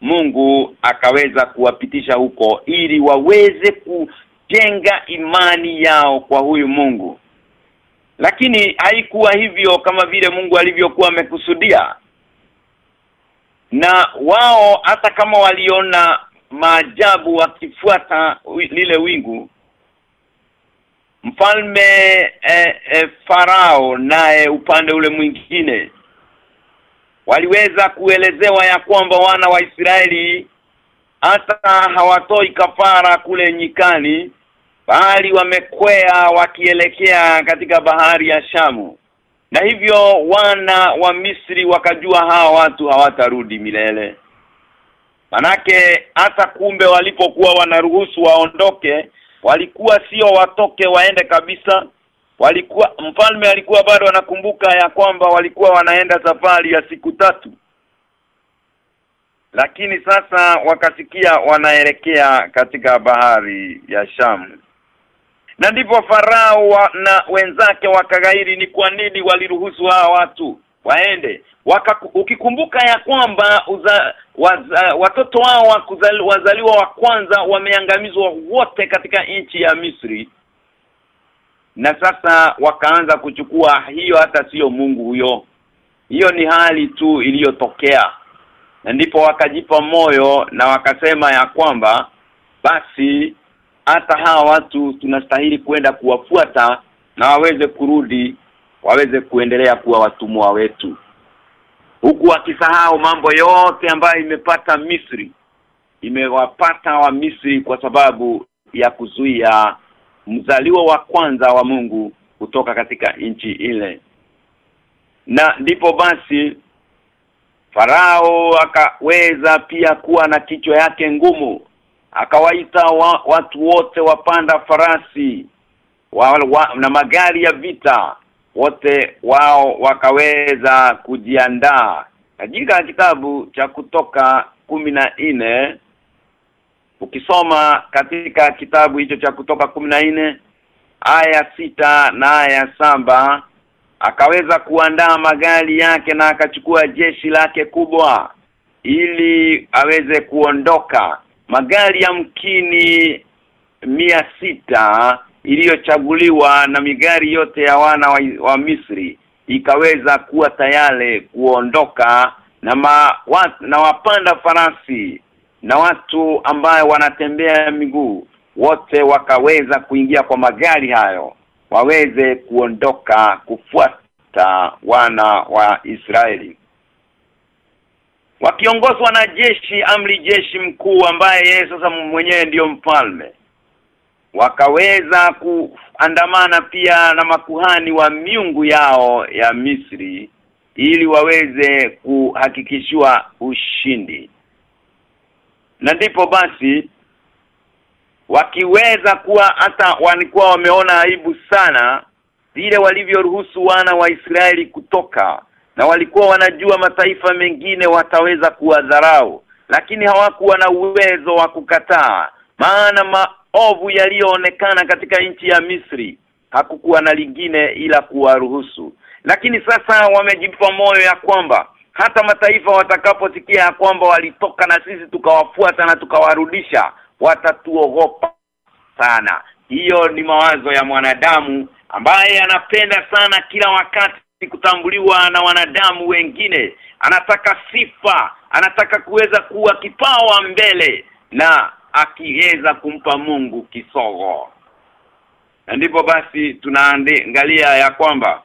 Mungu akaweza kuwapitisha huko ili waweze kujenga imani yao kwa huyu Mungu. Lakini haikuwa hivyo kama vile Mungu alivyokuwa amekusudia. Na wao hata kama waliona maajabu wakifuata lile wingu mfalme e, e, farao naye upande ule mwingine. Waliweza kuelezewa ya kwamba wana wa Israeli hata hawatoi kafara kule nyikani bali wamekwea wakielekea katika bahari ya Shamu. Na hivyo wana wa Misri wakajua hawa watu hawatarudi milele. Manake hata kumbe walipokuwa wanaruhusu waondoke walikuwa sio watoke waende kabisa. Walikuwa mfalme alikuwa bado anakumbuka ya kwamba walikuwa wanaenda safari ya siku tatu. Lakini sasa wakasikia wanaelekea katika bahari ya Shamu. Na ndipo farao na wenzake wakagairi ni kwa nini waliruhusu hawa watu waende Waka, ukikumbuka ya kwamba uza, waza, watoto wao wa wazaliwa wa kwanza wameangamizwa wote katika nchi ya Misri. Na sasa wakaanza kuchukua hiyo hata sio Mungu huyo. Hiyo ni hali tu iliyotokea. Na ndipo wakajipa moyo na wakasema ya kwamba basi hata hawa watu tunastahili kwenda kuwafuata na waweze kurudi waweze kuendelea kuwa watumwa wetu huku akisahau mambo yote ambayo imepata Misri. Imewapata wa Misri kwa sababu ya kuzuia mzaliwa wa kwanza wa Mungu kutoka katika nchi ile. Na ndipo basi Farao akaweza pia kuwa na kichwa yake ngumu. Akawaita wa, watu wote wapanda farasi wa, wa, na magari ya vita wote wao wakaweza kujiandaa. Katika kitabu cha kutoka kumi na nne. Ukisoma katika kitabu hicho cha kutoka kumi na nne aya sita na aya saba akaweza kuandaa magari yake na akachukua jeshi lake kubwa ili aweze kuondoka. Magari ya mkini mia sita iliyochaguliwa na migari yote ya wana wa, wa Misri ikaweza kuwa tayari kuondoka na ma, wa, na wapanda farasi na watu ambayo wanatembea miguu wote wakaweza kuingia kwa magari hayo waweze kuondoka kufuata wana wa Israeli. Wakiongozwa na jeshi amri jeshi mkuu ambaye yeye sasa mwenyewe ndiyo mfalme wakaweza kuandamana pia na makuhani wa miungu yao ya Misri ili waweze kuhakikishiwa ushindi. Na ndipo basi wakiweza kuwa hata walikuwa wameona aibu sana vile walivyoruhusu wana wa Israeli kutoka na walikuwa wanajua mataifa mengine wataweza kuwadharau lakini hawakuwa na uwezo wa kukataa. Maana maovu yaliyoonekana katika nchi ya Misri. Hakukuwa na lingine ila kuwaruhusu. Lakini sasa wamejipa moyo ya kwamba hata mataifa watakaposikia ya kwamba walitoka na sisi tukawafuata na tukawarudisha watatuogopa sana. Hiyo ni mawazo ya mwanadamu ambaye anapenda sana kila wakati kutambuliwa na wanadamu wengine. Anataka sifa anataka kuweza kuwa kipawa mbele na akiweza kumpa Mungu kisogo. Na ndipo basi tunaangalia ya kwamba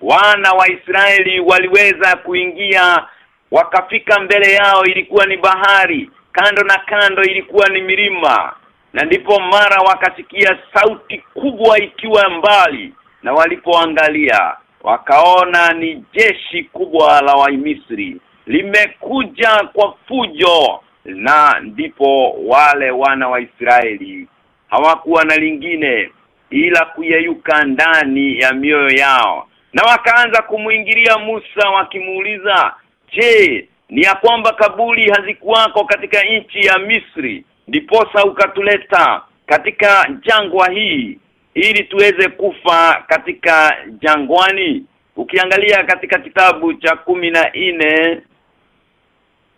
wana wa Israeli waliweza kuingia wakafika mbele yao ilikuwa ni bahari kando na kando ilikuwa ni milima. Na ndipo mara wakasikia sauti kubwa ikiwa mbali na walipoangalia wakaona ni jeshi kubwa la Wamisri limekuja kwa fujo na ndipo wale wana wa Israeli hawakuwa na lingine ila kuyeyuka ndani ya mioyo yao. Na wakaanza kumuingilia Musa wakimuuliza je ni ya kwamba kabuli hazikuwako katika nchi ya Misri? Ndiposa ukatuleta katika jangwa hii ili tuweze kufa katika jangwani? Ukiangalia katika kitabu cha kumi na nne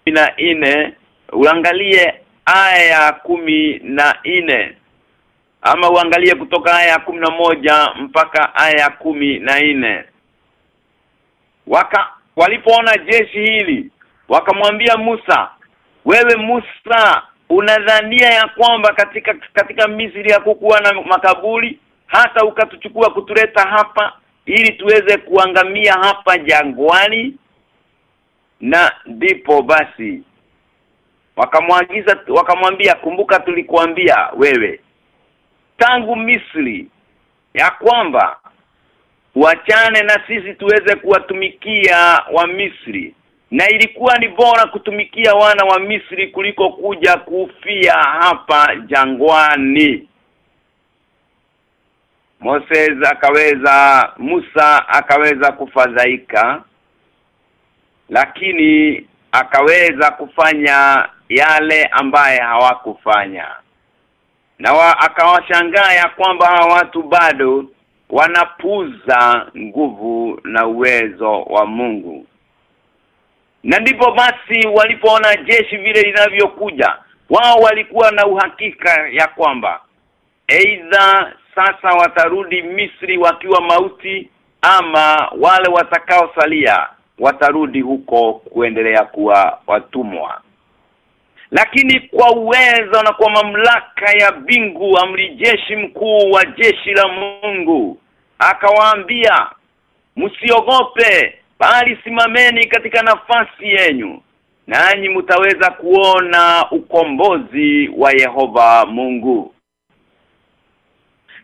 na nne uangalie aya ya kumi na nne. Ama uangalie kutoka aya ya kumi na moja mpaka aya ya kumi na nne. Waka walipoona jeshi hili wakamwambia Musa wewe Musa unadhania ya kwamba katika katika Misri hakukuwa na makaburi? Hata ukatuchukua kutuleta hapa ili tuweze kuangamia hapa jangwani? Na ndipo basi wakamwagiza wakamwambia kumbuka tulikuambia wewe tangu Misri ya kwamba wachane na sisi tuweze kuwatumikia wa Misri. Na ilikuwa ni bora kutumikia wana wa Misri kuliko kuja kufia hapa jangwani. Moses akaweza Musa akaweza kufadhaika lakini akaweza kufanya yale ambaye hawakufanya. Na wa, akawashangaa ya kwamba hawa watu bado wanapuza nguvu na uwezo wa Mungu. Na ndipo basi walipoona jeshi vile linavyokuja wao walikuwa na uhakika ya kwamba aidha sasa watarudi Misri wakiwa mauti ama wale watakaosalia watarudi huko kuendelea kuwa watumwa lakini kwa uwezo na kwa mamlaka ya bingu amri jeshi mkuu wa jeshi la Mungu akawaambia msiogope bali simameni katika nafasi yenyu nanyi mtaweza kuona ukombozi wa Yehova Mungu.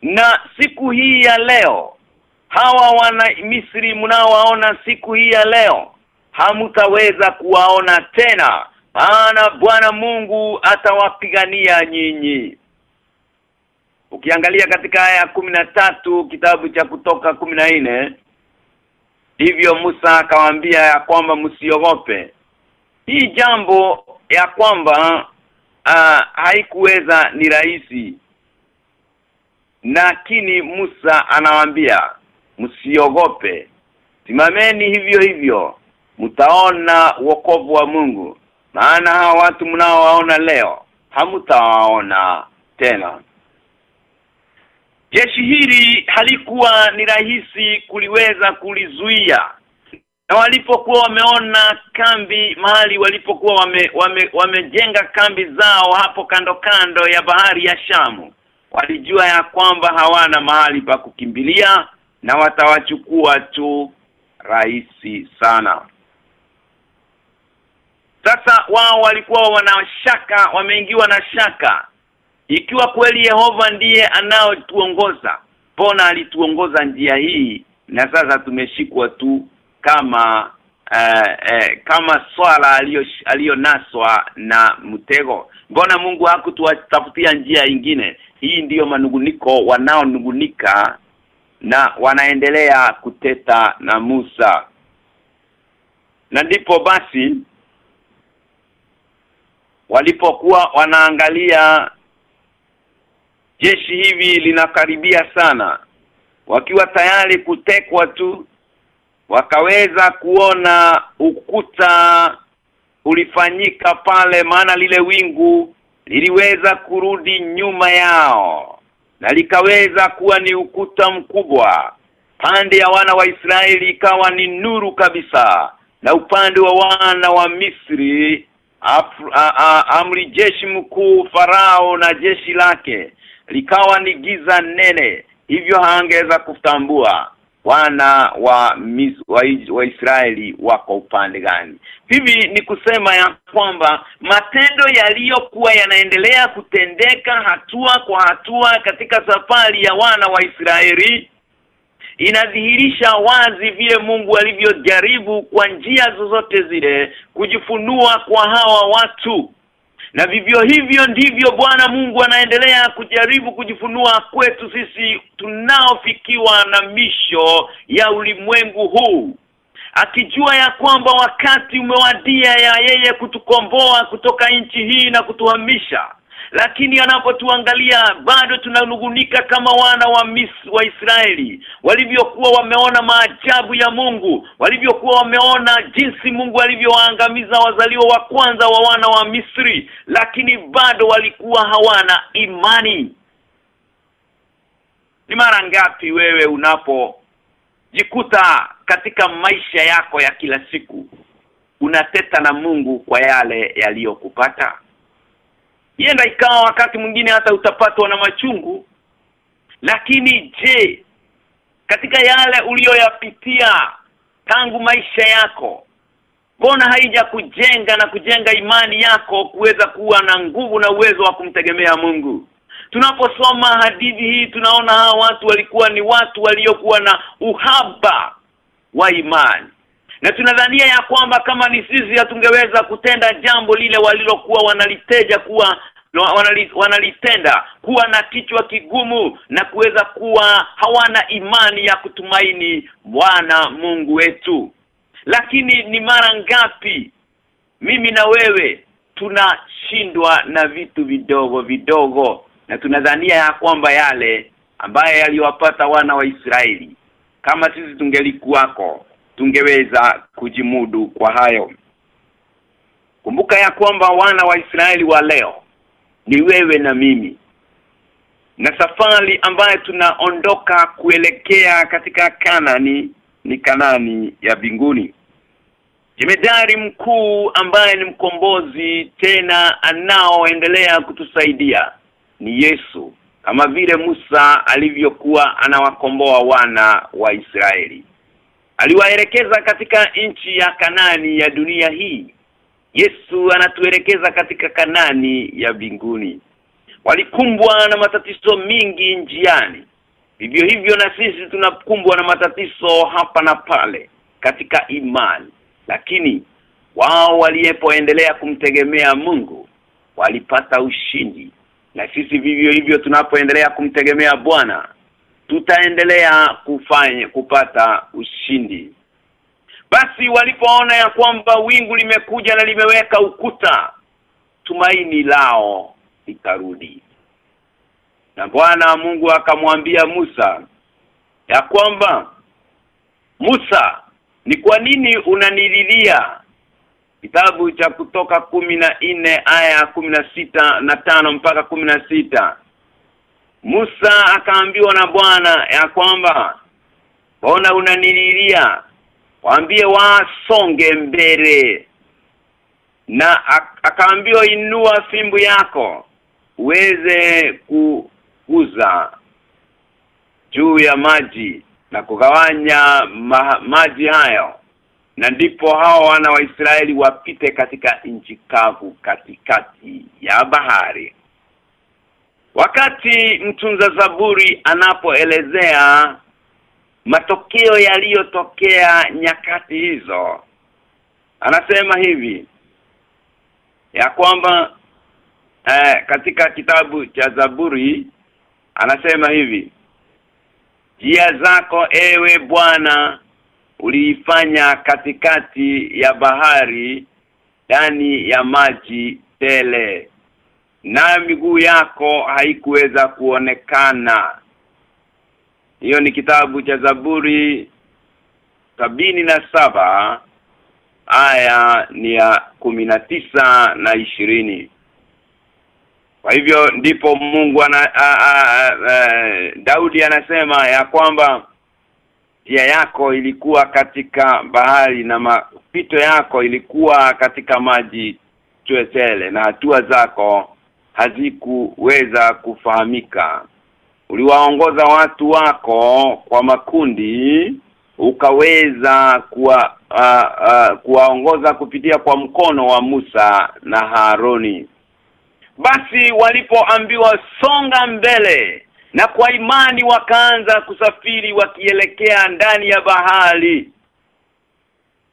Na siku hii ya leo hawa wana Misri mnaowaona siku hii ya leo hamtaweza kuwaona tena maana Bwana Mungu atawapigania nyinyi. Ukiangalia katika aya ya tatu kitabu cha kutoka nne hivyo Musa akawaambia ya kwamba msiogope. Hii jambo ya kwamba uh, haikuweza ni rahisi. Lakini Musa anawaambia msiogope. Simameni hivyo hivyo. Mtaona wokovu wa Mungu maana hawa watu mnaowaona leo hamtawaona tena. Jeshi hili halikuwa ni rahisi kuliweza kulizuia. Na walipokuwa wameona kambi mahali walipokuwa wame, wame, wamejenga kambi zao hapo kando kando ya bahari ya Shamu walijua ya kwamba hawana mahali pa kukimbilia na watawachukua tu rahisi sana sasa wao walikuwa wanashaka wameingiwa na shaka. Ikiwa kweli Yehova ndiye anaotuongoza pona alituongoza njia hii? Na sasa tumeshikwa tu kama uh, uh, kama swala aliyonaswa na mtego. Mbona Mungu hakutuwatafutia njia ingine? Hii ndiyo manunguniko wanaonungunika na wanaendelea kuteta na Musa. Na ndipo basi walipokuwa wanaangalia jeshi hivi linakaribia sana wakiwa tayari kutekwa tu wakaweza kuona ukuta ulifanyika pale maana lile wingu liliweza kurudi nyuma yao na likaweza kuwa ni ukuta mkubwa. Pande ya wana wa Israeli ikawa ni nuru kabisa na upande wa wana wa Misri amri jeshi mkuu farao na jeshi lake likawa ni giza nene hivyo haangeweza kutambua wana wa, mis, wa wako upande gani. Hivi ni kusema ya kwamba matendo yaliyokuwa yanaendelea kutendeka hatua kwa hatua katika safari ya wana wa Israeli inadhihirisha wazi vile Mungu alivyojaribu kwa njia zozote zile kujifunua kwa hawa watu. Na vivyo hivyo ndivyo Bwana Mungu anaendelea kujaribu kujifunua kwetu sisi tunaofikiwa na misho ya ulimwengu huu. Akijua ya kwamba wakati umewadia ya yeye kutukomboa kutoka nchi hii na kutuhamisha lakini anapotuangalia bado tunanugunika kama wana wa mis, wa Israeli. Walivyokuwa wameona maajabu ya Mungu walivyokuwa wameona jinsi Mungu alivyowaangamiza wazaliwa wa kwanza wa wana wa Misri lakini bado walikuwa hawana imani. Ni mara ngapi wewe unapo jikuta katika maisha yako ya kila siku unateta na Mungu kwa yale yaliyokupata Yenda ikawa wakati mwingine hata utapatwa na machungu. Lakini je, katika yale uliyoyapitia tangu maisha yako, mbona haija kujenga na kujenga imani yako kuweza kuwa na nguvu na uwezo wa kumtegemea Mungu? Tunaposoma hadithi hii tunaona hawa watu walikuwa ni watu waliokuwa na uhaba wa imani na tunadhania ya kwamba kama ni sisi hatungeweza kutenda jambo lile walilokuwa wanaliteja kuwa wanali, wanalitenda kuwa na kichwa kigumu na kuweza kuwa hawana imani ya kutumaini Bwana Mungu wetu. Lakini ni mara ngapi mimi na wewe tunashindwa na vitu vidogo vidogo? Na tunadhania ya kwamba yale ambaye yaliwapata wana wa Israeli kama sisi tungelikuwako tungeweza kujimudu kwa hayo. Kumbuka ya kwamba wana wa Israeli wa leo ni wewe na mimi. Na safari ambayo tunaondoka kuelekea katika Kanani ni Kanani ya binguni Jemedari mkuu ambaye ni mkombozi tena anaoendelea kutusaidia ni Yesu kama vile Musa alivyokuwa anawakomboa wana wa Israeli aliwaelekeza katika nchi ya Kanani ya dunia hii. Yesu anatuelekeza katika Kanani ya binguni walikumbwa na matatizo mingi njiani. Vivyo hivyo na sisi tunakumbwa na matatizo hapa na pale katika imani. Lakini wao walipoendelea kumtegemea Mungu walipata ushindi. Na sisi vivyo hivyo tunapoendelea kumtegemea Bwana tutaendelea kufanya kupata ushindi. Basi walipoona ya kwamba wingu limekuja na limeweka ukuta tumaini lao likarudi. Na Bwana Mungu akamwambia Musa ya kwamba Musa ni kwa nini unanililia? Kitabu cha kutoka kumi na nne aya kumi na sita na tano mpaka kumi na sita Musa akaambiwa na Bwana ya kwamba Bona unanililia? Waambie wasonge mbele. Na akaambiwa inua fimbo yako uweze kuuza juu ya maji na kugawanya ma, maji hayo na ndipo hao wana wa Israeli wapite katika nchi kavu katikati ya bahari wakati mtunza zaburi anapoelezea matokeo yaliyotokea nyakati hizo anasema hivi ya kwamba eh, katika kitabu cha Zaburi anasema hivi Njia zako ewe Bwana uliifanya katikati ya bahari ndani ya maji tele na miguu yako haikuweza kuonekana. Hiyo ni kitabu cha Zaburi sabini na saba aya ni ya kumi na tisa na ishirini. Kwa hivyo ndipo Mungu ana a, a, a, Daudi anasema ya kwamba njia yako ilikuwa katika bahari na mapito yako ilikuwa katika maji tuetele na hatua zako hazikuweza kufahamika. Uliwaongoza watu wako kwa makundi ukaweza kuwa uh, uh, kuwaongoza kupitia kwa mkono wa Musa na Haroni. Basi walipoambiwa songa mbele na kwa imani wakaanza kusafiri wakielekea ndani ya bahari.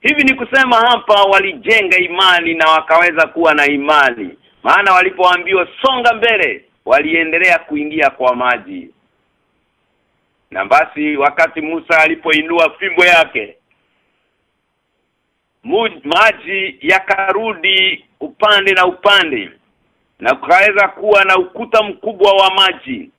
Hivi ni kusema hapa walijenga imani na wakaweza kuwa na imani maana walipoambiwa songa mbele waliendelea kuingia kwa maji. Na basi wakati Musa alipoinua fimbo yake maji yakarudi upande na upande na kukaweza kuwa na ukuta mkubwa wa maji.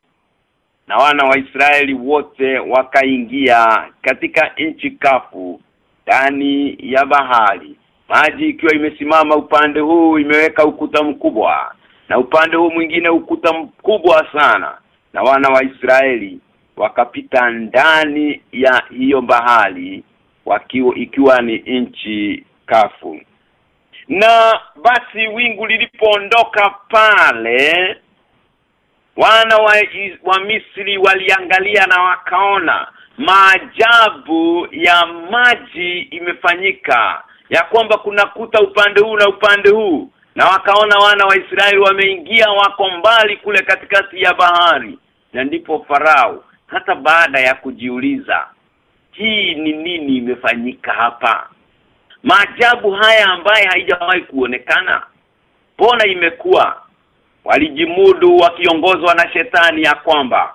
Na wana wa Israeli wote wakaingia katika nchi kafu ndani ya bahari maji ikiwa imesimama upande huu imeweka ukuta mkubwa. Na upande huu mwingine ukuta mkubwa sana. Na wana wa Israeli wakapita ndani ya hiyo bahari wakiwa ikiwa ni nchi kafu. Na basi wingu lilipoondoka pale wana wa, wa Misri waliangalia na wakaona maajabu ya maji imefanyika ya kwamba kuna kuta upande huu na upande huu. Na wakaona wana wa Israeli wameingia wako mbali kule katikati ya bahari. Na ndipo farao hata baada ya kujiuliza hii ni nini imefanyika hapa? Maajabu haya ambaye haijawahi kuonekana. Bona imekuwa? Walijimudu wakiongozwa na shetani ya kwamba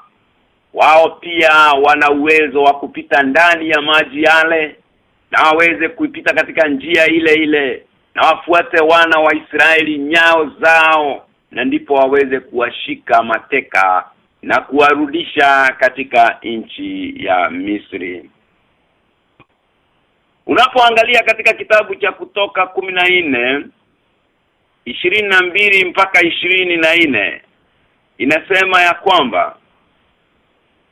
wao pia wana uwezo wa kupita ndani ya maji yale na waweze kuipita katika njia ile ile na wafuate wana wa Israeli nyao zao na ndipo waweze kuwashika mateka na kuwarudisha katika nchi ya Misri. Unapoangalia katika kitabu cha kutoka kumi na nne ishirini na mbili mpaka ishirini na nne inasema ya kwamba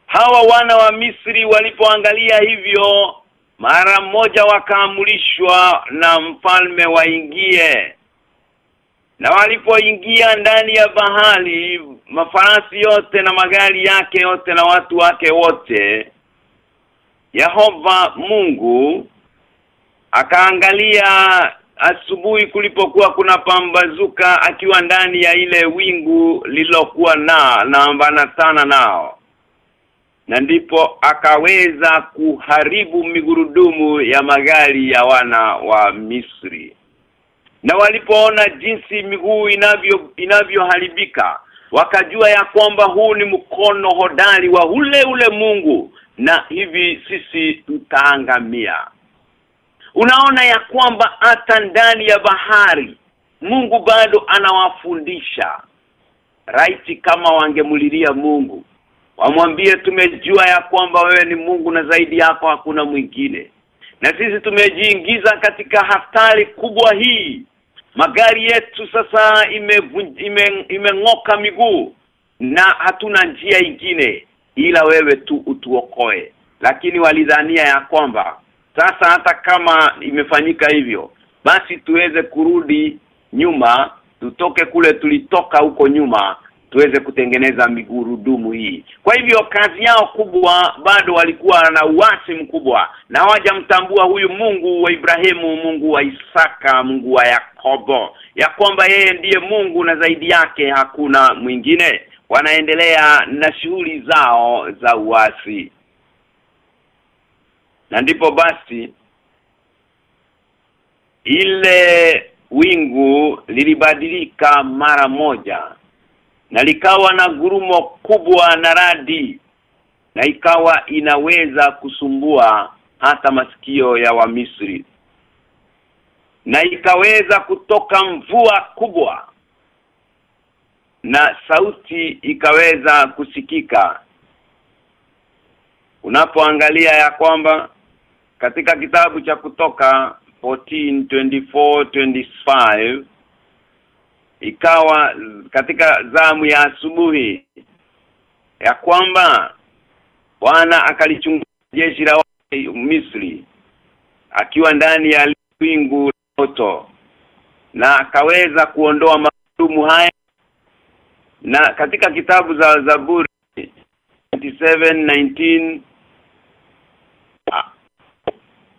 hawa wana wa Misri walipoangalia hivyo mara mmoja wakaamrishwa na mfalme waingie. Na walipoingia ndani ya bahari mafarasi yote na magari yake yote na watu wake wote Yehova Mungu akaangalia asubuhi kulipokuwa kuna pambazuka akiwa ndani ya ile wingu lililokuwa na naambanatana nao na ndipo akaweza kuharibu migurudumu ya magari ya wana wa Misri. Na walipoona jinsi miguu inavyo inavyoharibika wakajua ya kwamba huu ni mkono hodari wa ule ule Mungu na hivi sisi tutaangamia. Unaona ya kwamba hata ndani ya bahari Mungu bado anawafundisha. Raiti kama wangemulilia Mungu wamwambie tumejua ya kwamba wewe ni Mungu na zaidi yako hakuna mwingine. Na sisi tumejiingiza katika hatari kubwa hii. Magari yetu sasa imeng'oka ime, ime miguu na hatuna njia ingine ila wewe tu utuokoe. Lakini walidhania ya kwamba sasa hata kama imefanyika hivyo basi tuweze kurudi nyuma tutoke kule tulitoka huko nyuma tuweze kutengeneza migurudumu hii. Kwa hivyo kazi yao kubwa bado walikuwa na uasi mkubwa na hawajamtambua huyu Mungu wa Ibrahimu Mungu wa Isaka Mungu wa Yakobo ya kwamba yeye ndiye Mungu na zaidi yake hakuna mwingine. Wanaendelea na shughuli zao za uasi. Na ndipo basi ile wingu lilibadilika mara moja na likawa na gurumo kubwa na radi na ikawa inaweza kusumbua hata masikio ya Wamisri. Na ikaweza kutoka mvua kubwa na sauti ikaweza kusikika. Unapoangalia ya kwamba katika kitabu cha kutoka 14:24-25 ikawa katika zamu ya asubuhi ya kwamba Bwana akalichunguza jeshi la Misri akiwa ndani ya wingu moto na akaweza kuondoa madumu haya. Na katika kitabu za Zaburi 27:19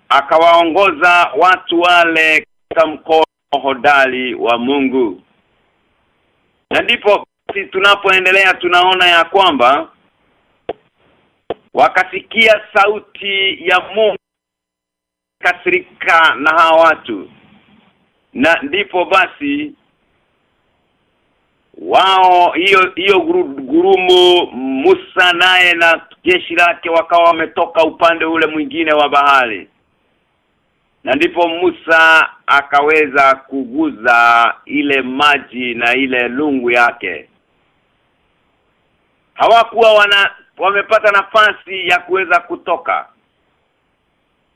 akawaongoza watu wale katika mkono hodari wa Mungu na ndipo si tunapoendelea tunaona ya kwamba wakasikia sauti ya Mungu kasirika na hawa watu. Na ndipo basi wao hiyo hiyo gurumu Musa naye na jeshi lake wakawa wametoka upande ule mwingine wa bahari na ndipo Musa akaweza kuguza ile maji na ile lungu yake. Hawakuwa wana wamepata nafasi ya kuweza kutoka.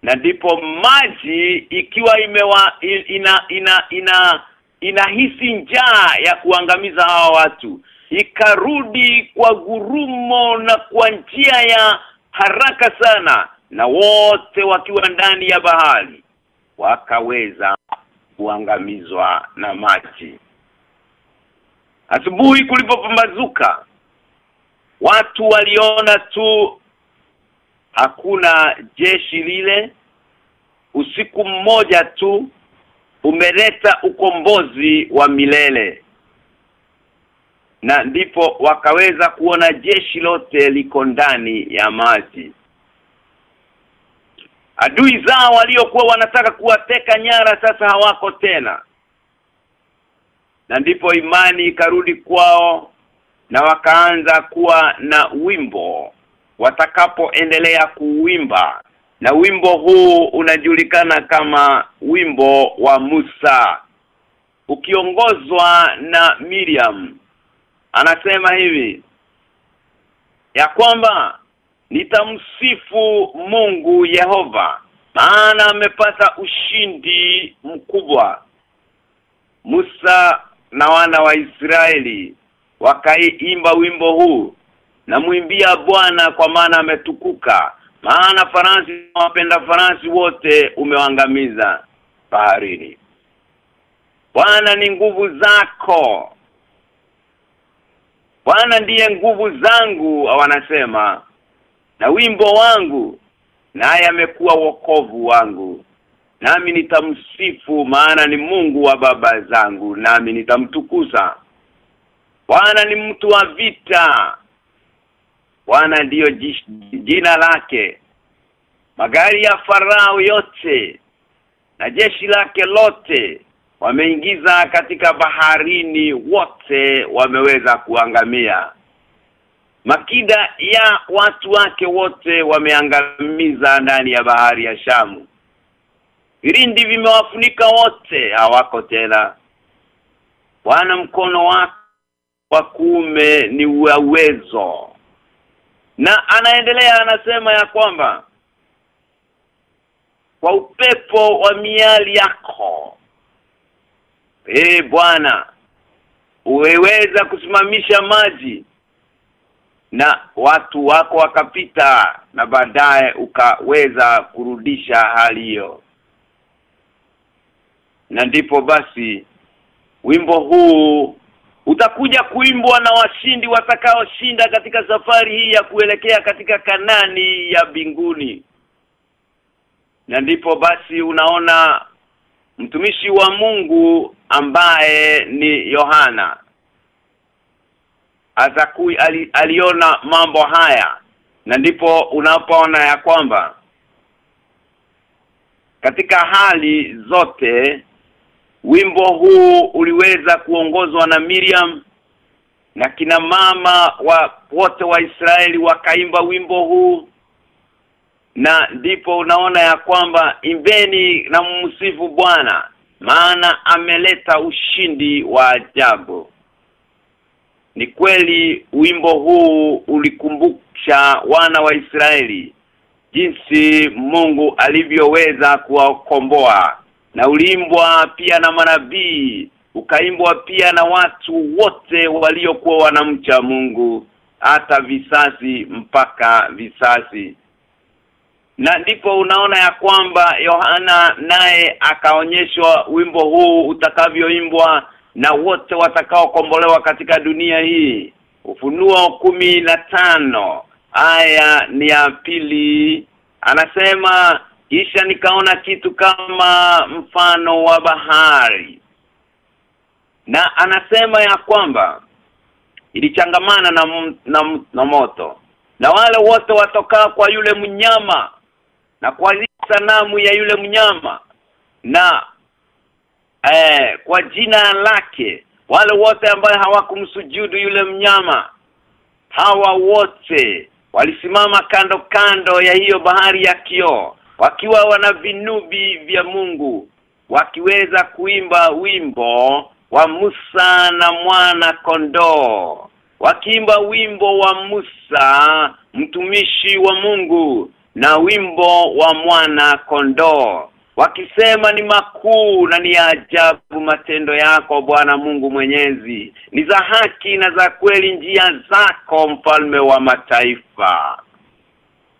Na ndipo maji ikiwa imewa ina ina ina inahisi njaa ya kuangamiza hawa watu. Ikarudi kwa gurumo na kwa njia ya haraka sana na wote wakiwa ndani ya bahari wakaweza kuangamizwa na maji. Asubuhi kulipopambazuka watu waliona tu hakuna jeshi lile. Usiku mmoja tu umeleta ukombozi wa milele. Na ndipo wakaweza kuona jeshi lote liko ndani ya maji adui zao waliokuwa wanataka kuwateka nyara sasa hawako tena. Na ndipo imani ikarudi kwao na wakaanza kuwa na wimbo. Watakapoendelea kuwimba na wimbo huu unajulikana kama wimbo wa Musa ukiongozwa na Miriam. Anasema hivi ya kwamba nitamsifu Mungu Yehova. Maana amepata ushindi mkubwa. Musa na wana wa Israeli wakaimba wimbo huu. Na muimbia Bwana kwa maana ametukuka. Maana faransi wapenda faransi wote umewangamiza baharini. Bwana ni nguvu zako. Bwana ndiye nguvu zangu wanasema na wimbo wangu naye amekuwa wokovu wangu. Nami nitamsifu maana ni Mungu wa baba zangu nami nitamtukuza. Bwana ni mtu wa vita. Bwana ndiyo jina lake. Magari ya farao yote na jeshi lake lote wameingiza katika baharini wote wameweza kuangamia makida ya watu wake wote wameangamiza ndani ya bahari ya Shamu. Virindi vimewafunika wote hawako tena. Bwana mkono wako wa kuume ni uwezo. Na anaendelea anasema ya kwamba kwa upepo wa miali yako eh bwana uweweza kusimamisha maji na watu wako wakapita na baadaye ukaweza kurudisha hali hiyo. Na ndipo basi wimbo huu utakuja kuimbwa na washindi watakaoshinda katika safari hii ya kuelekea katika Kanani ya binguni. Na ndipo basi unaona mtumishi wa Mungu ambaye ni Yohana Azakui ali, aliona mambo haya. Na ndipo unapoona ya kwamba katika hali zote wimbo huu uliweza kuongozwa na Miriam na kina mama wa wote wa Israeli wakaimba wimbo huu. Na ndipo unaona ya kwamba imbeni na msifu Bwana maana ameleta ushindi wa ajabu ni kweli wimbo huu ulikumbusha wana wa Israeli jinsi Mungu alivyoweza kuwakomboa. Na ulimbwa pia na manabii ukaimbwa pia na watu wote waliokuwa wanamcha Mungu hata visasi mpaka visasi. Na ndipo unaona ya kwamba Yohana naye akaonyeshwa wimbo huu utakavyoimbwa na wote watakaokombolewa katika dunia hii. Ufunuo kumi na tano aya ni ya pili. Anasema kisha nikaona kitu kama mfano wa bahari. Na anasema ya kwamba ilichangamana na, na, na moto. Na wale wote watokaa kwa yule mnyama na kwa sanamu ya yule mnyama. Na eh, kwa jina lake. Wale wote ambao hawakumsujudu yule mnyama hawa wote walisimama kando kando ya hiyo bahari ya kioo wakiwa wana vinubi vya Mungu wakiweza kuimba wimbo wa Musa na mwana kondoo wakiimba wimbo wa Musa mtumishi wa Mungu na wimbo wa mwana kondoo wakisema ni makuu na ni ajabu matendo yako Bwana Mungu Mwenyezi. Ni za haki na za kweli njia zako mfalme wa mataifa.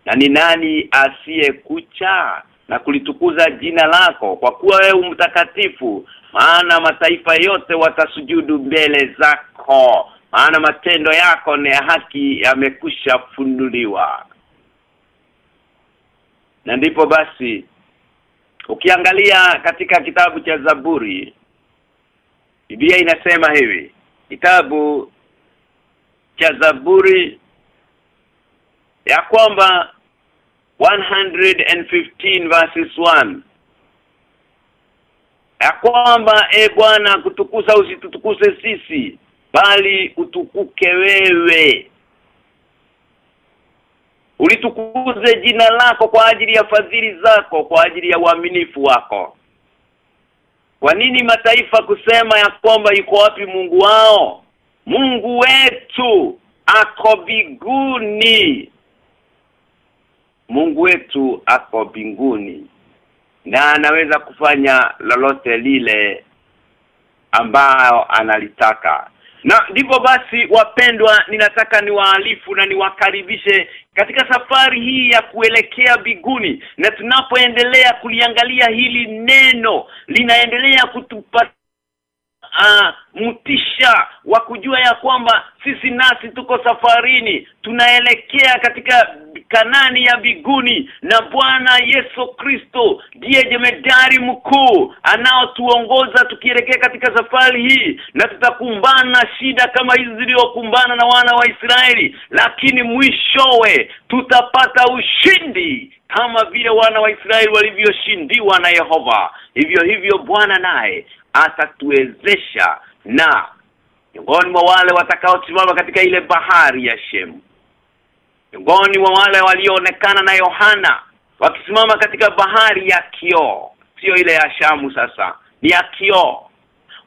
Na ni nani asiyekucha na kulitukuza jina lako? Kwa kuwa wewe mtakatifu maana mataifa yote watasujudu mbele zako maana matendo yako ni haki yamekusha funuliwa na ndipo basi ukiangalia katika kitabu cha Zaburi Biblia inasema hivi. Kitabu cha Zaburi ya kwamba 115 verses 1 ya kwamba e Bwana kutukuza usitutukuse sisi bali utukuke wewe ulitukuze jina lako kwa ajili ya fadhili zako kwa ajili ya uaminifu wako. Kwa nini mataifa kusema ya kwamba yuko wapi Mungu wao? Mungu wetu ako biguni Mungu wetu ako binguni na anaweza kufanya lolote lile ambao analitaka na ndivyo basi wapendwa ninataka niwaalifu na niwakaribishe katika safari hii ya kuelekea biguni na tunapoendelea kuliangalia hili neno linaendelea kutupa uh, mtisha wa kujua ya kwamba sisi nasi tuko safarini tunaelekea katika kanani ya biguni na Bwana Yesu Kristo ndiye jemedari mkuu anaotuongoza tukielekea katika safari hii na tutakumbana shida kama hizi zilizokumbana na wana wa Israeli lakini mwishowe tutapata ushindi kama vile wana wa Israeli walivyoshindiwa na Yehova. Hivyo hivyo Bwana naye atatuwezesha na miongoni mwa wale watakaosimama katika ile bahari ya Shemu miongoni mwa wale walioonekana na Yohana wakisimama katika bahari ya kioo sio ile ya Shamu sasa ni ya kioo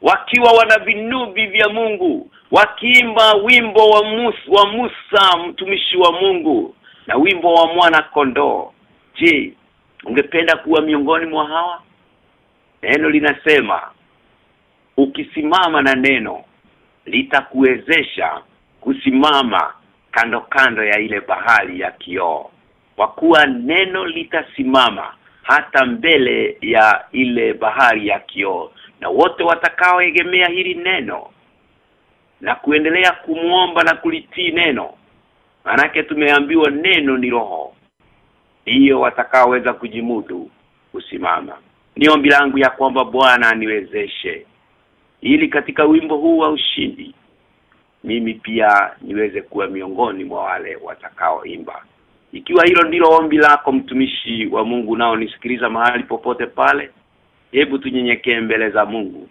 wakiwa wana vinubi vya Mungu wakiimba wimbo wa Musa, wa Musa mtumishi wa Mungu na wimbo wa mwana kondoo je ungependa kuwa miongoni mwa hawa? Neno linasema ukisimama na neno litakuwezesha kusimama kando kando ya ile bahari ya kioo. Kwa kuwa neno litasimama hata mbele ya ile bahari ya kioo na wote watakaoegemea hili neno na kuendelea kumuomba na kulitii neno manake tumeambiwa neno ni roho. Hiyo watakaoweza kujimudu kusimama. Ni ombi langu ya kwamba Bwana aniwezeshe ili katika wimbo huu wa ushindi mimi pia niweze kuwa miongoni mwa wale watakaoimba. Ikiwa hilo ndilo ombi lako mtumishi wa Mungu nao nisikiliza mahali popote pale hebu tunyenyekee mbele za Mungu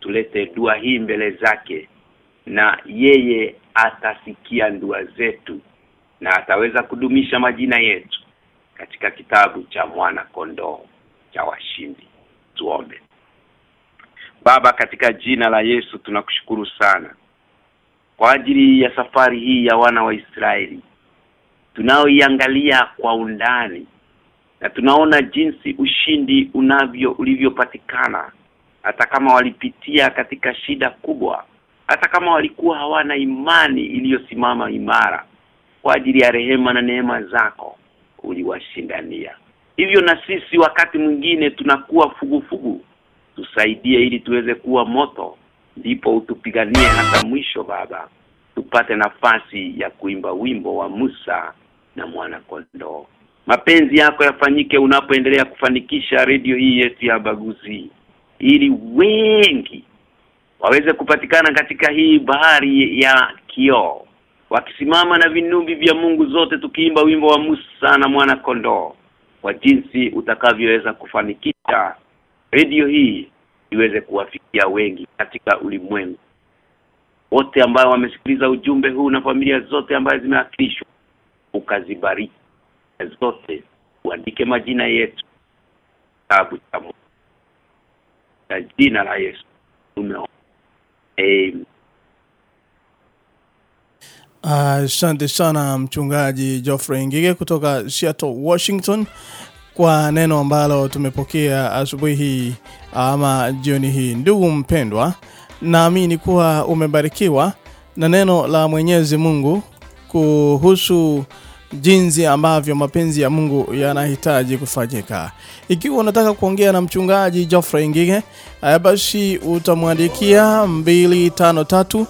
tulete dua hii mbele zake na yeye atasikia dua zetu na ataweza kudumisha majina yetu katika kitabu cha mwana kondoo cha washindi. Tuombe Baba katika jina la Yesu tunakushukuru sana kwa ajili ya safari hii ya wana wa Israeli. Tunaoiangalia kwa undani na tunaona jinsi ushindi unavyo ulivyopatikana hata kama walipitia katika shida kubwa hata kama walikuwa hawana imani iliyosimama imara kwa ajili ya rehema na neema zako uliwashindania. Hivyo na sisi wakati mwingine tunakuwa fugufugu tusaidie ili tuweze kuwa moto ndipo utupiganie hata mwisho baba. Tupate nafasi ya kuimba wimbo wa Musa na mwana kondoo mapenzi yako yafanyike unapoendelea kufanikisha redio hii yetu ya baguzi ili wengi waweze kupatikana katika hii bahari ya kioo wakisimama na vinumbi vya Mungu zote tukiimba wimbo wa Musa na mwana kondoo kwa jinsi utakavyoweza kufanikisha redio hii iweze kuwafikia wengi katika ulimwengu. Wote ambao wamesikiliza ujumbe huu na familia zote ambazo zimeakilishwa ukazibariki. Zote uandike majina yetu kitabu cha Mungu. Na jina la Yesu amen. Asante uh, sana mchungaji Geoffrey Ngige kutoka Seattle, Washington kwa neno ambalo tumepokea asubuhi hii ama jioni hii. Ndugu mpendwa, naamini kuwa umebarikiwa na neno la Mwenyezi Mungu kuhusu jinsi ambavyo mapenzi ya Mungu yanahitaji kufanyika. Ikiwa unataka kuongea na mchungaji Geoffrey Ngige, basi utamwandikia 253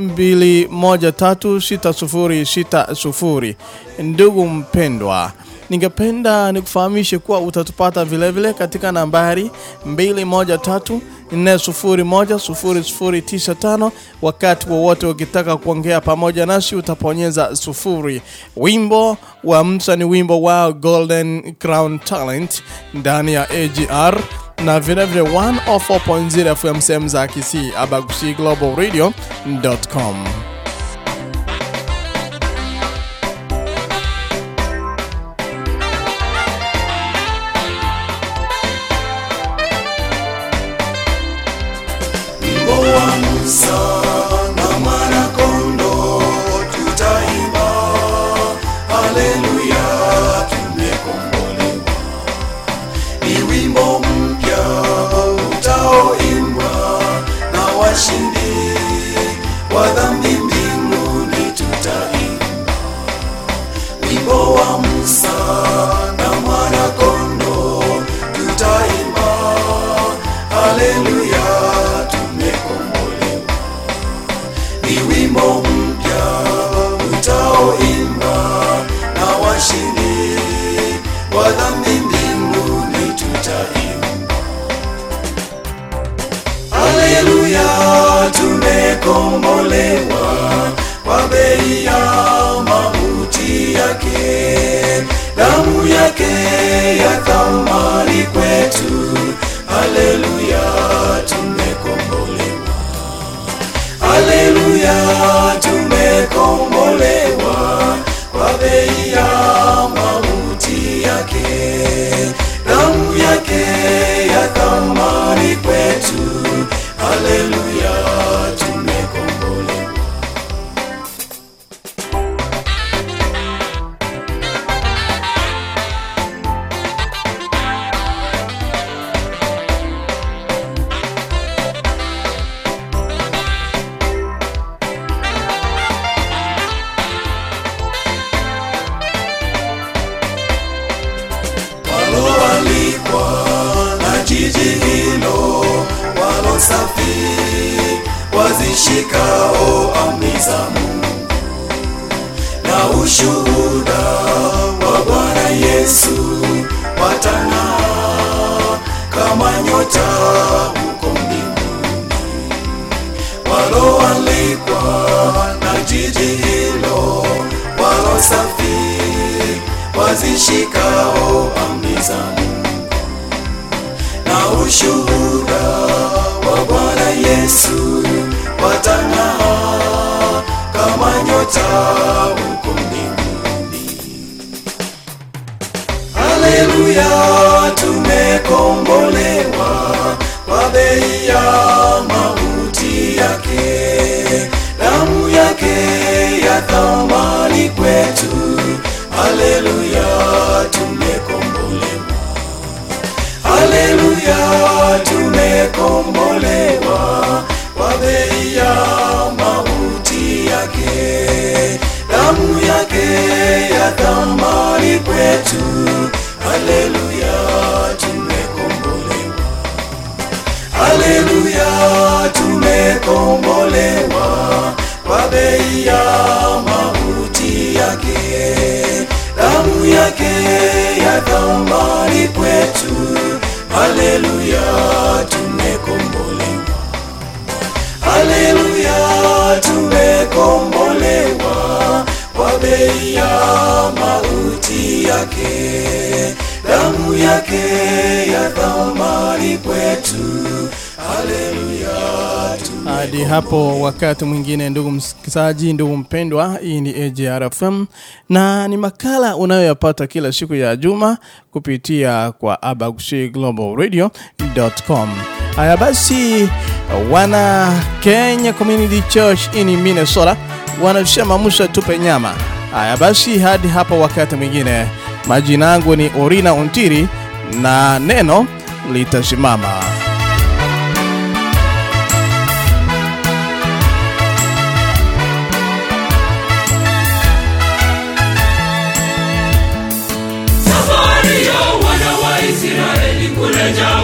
213 6060. ndugu mpendwa ningependa nikufahamishe kuwa utatupata vile vile katika nambari 213401095 wakati wowote ukitaka kuongea pamoja nasi utaponyeza sufuri. Wimbo wa msa ni wimbo wa golden crown talent ndani ya agr na vilevile vile 104.0 FM sehemu za Kisii. Abagusi Global na ushuhuda wa Bwana Yesu watang'aa kama nyota huko mbinguni. haleluya tumekombolewa kwa bei ya mauti yake damu yake ya thamani kwetu haleluya haleluya tumekombolewa kwa bei ya mauti yake. Damu yake ya thamani kwetu. Haleluya tumekombolewa. Haleluya tumekombolewa kwa bei ya mauti yake. Damu yake ya thamani kwetu haleluya tumekombolewa. Haleluya tumekombolewa. Kwa bei ya mauti yake damu yake ya thamani kwetu. Haleluya hadi hapo wakati mwingine ndugu msikizaji ndugu mpendwa hii ni AJRFM na ni makala unayoyapata kila siku ya juma kupitia kwa abagushi global radio.com haya basi wana Kenya Community Church in Minnesota wanasema Musa tupe nyama. Haya basi hadi hapo wakati mwingine. Majina yangu ni Orina Untiri na neno litasimama जाओ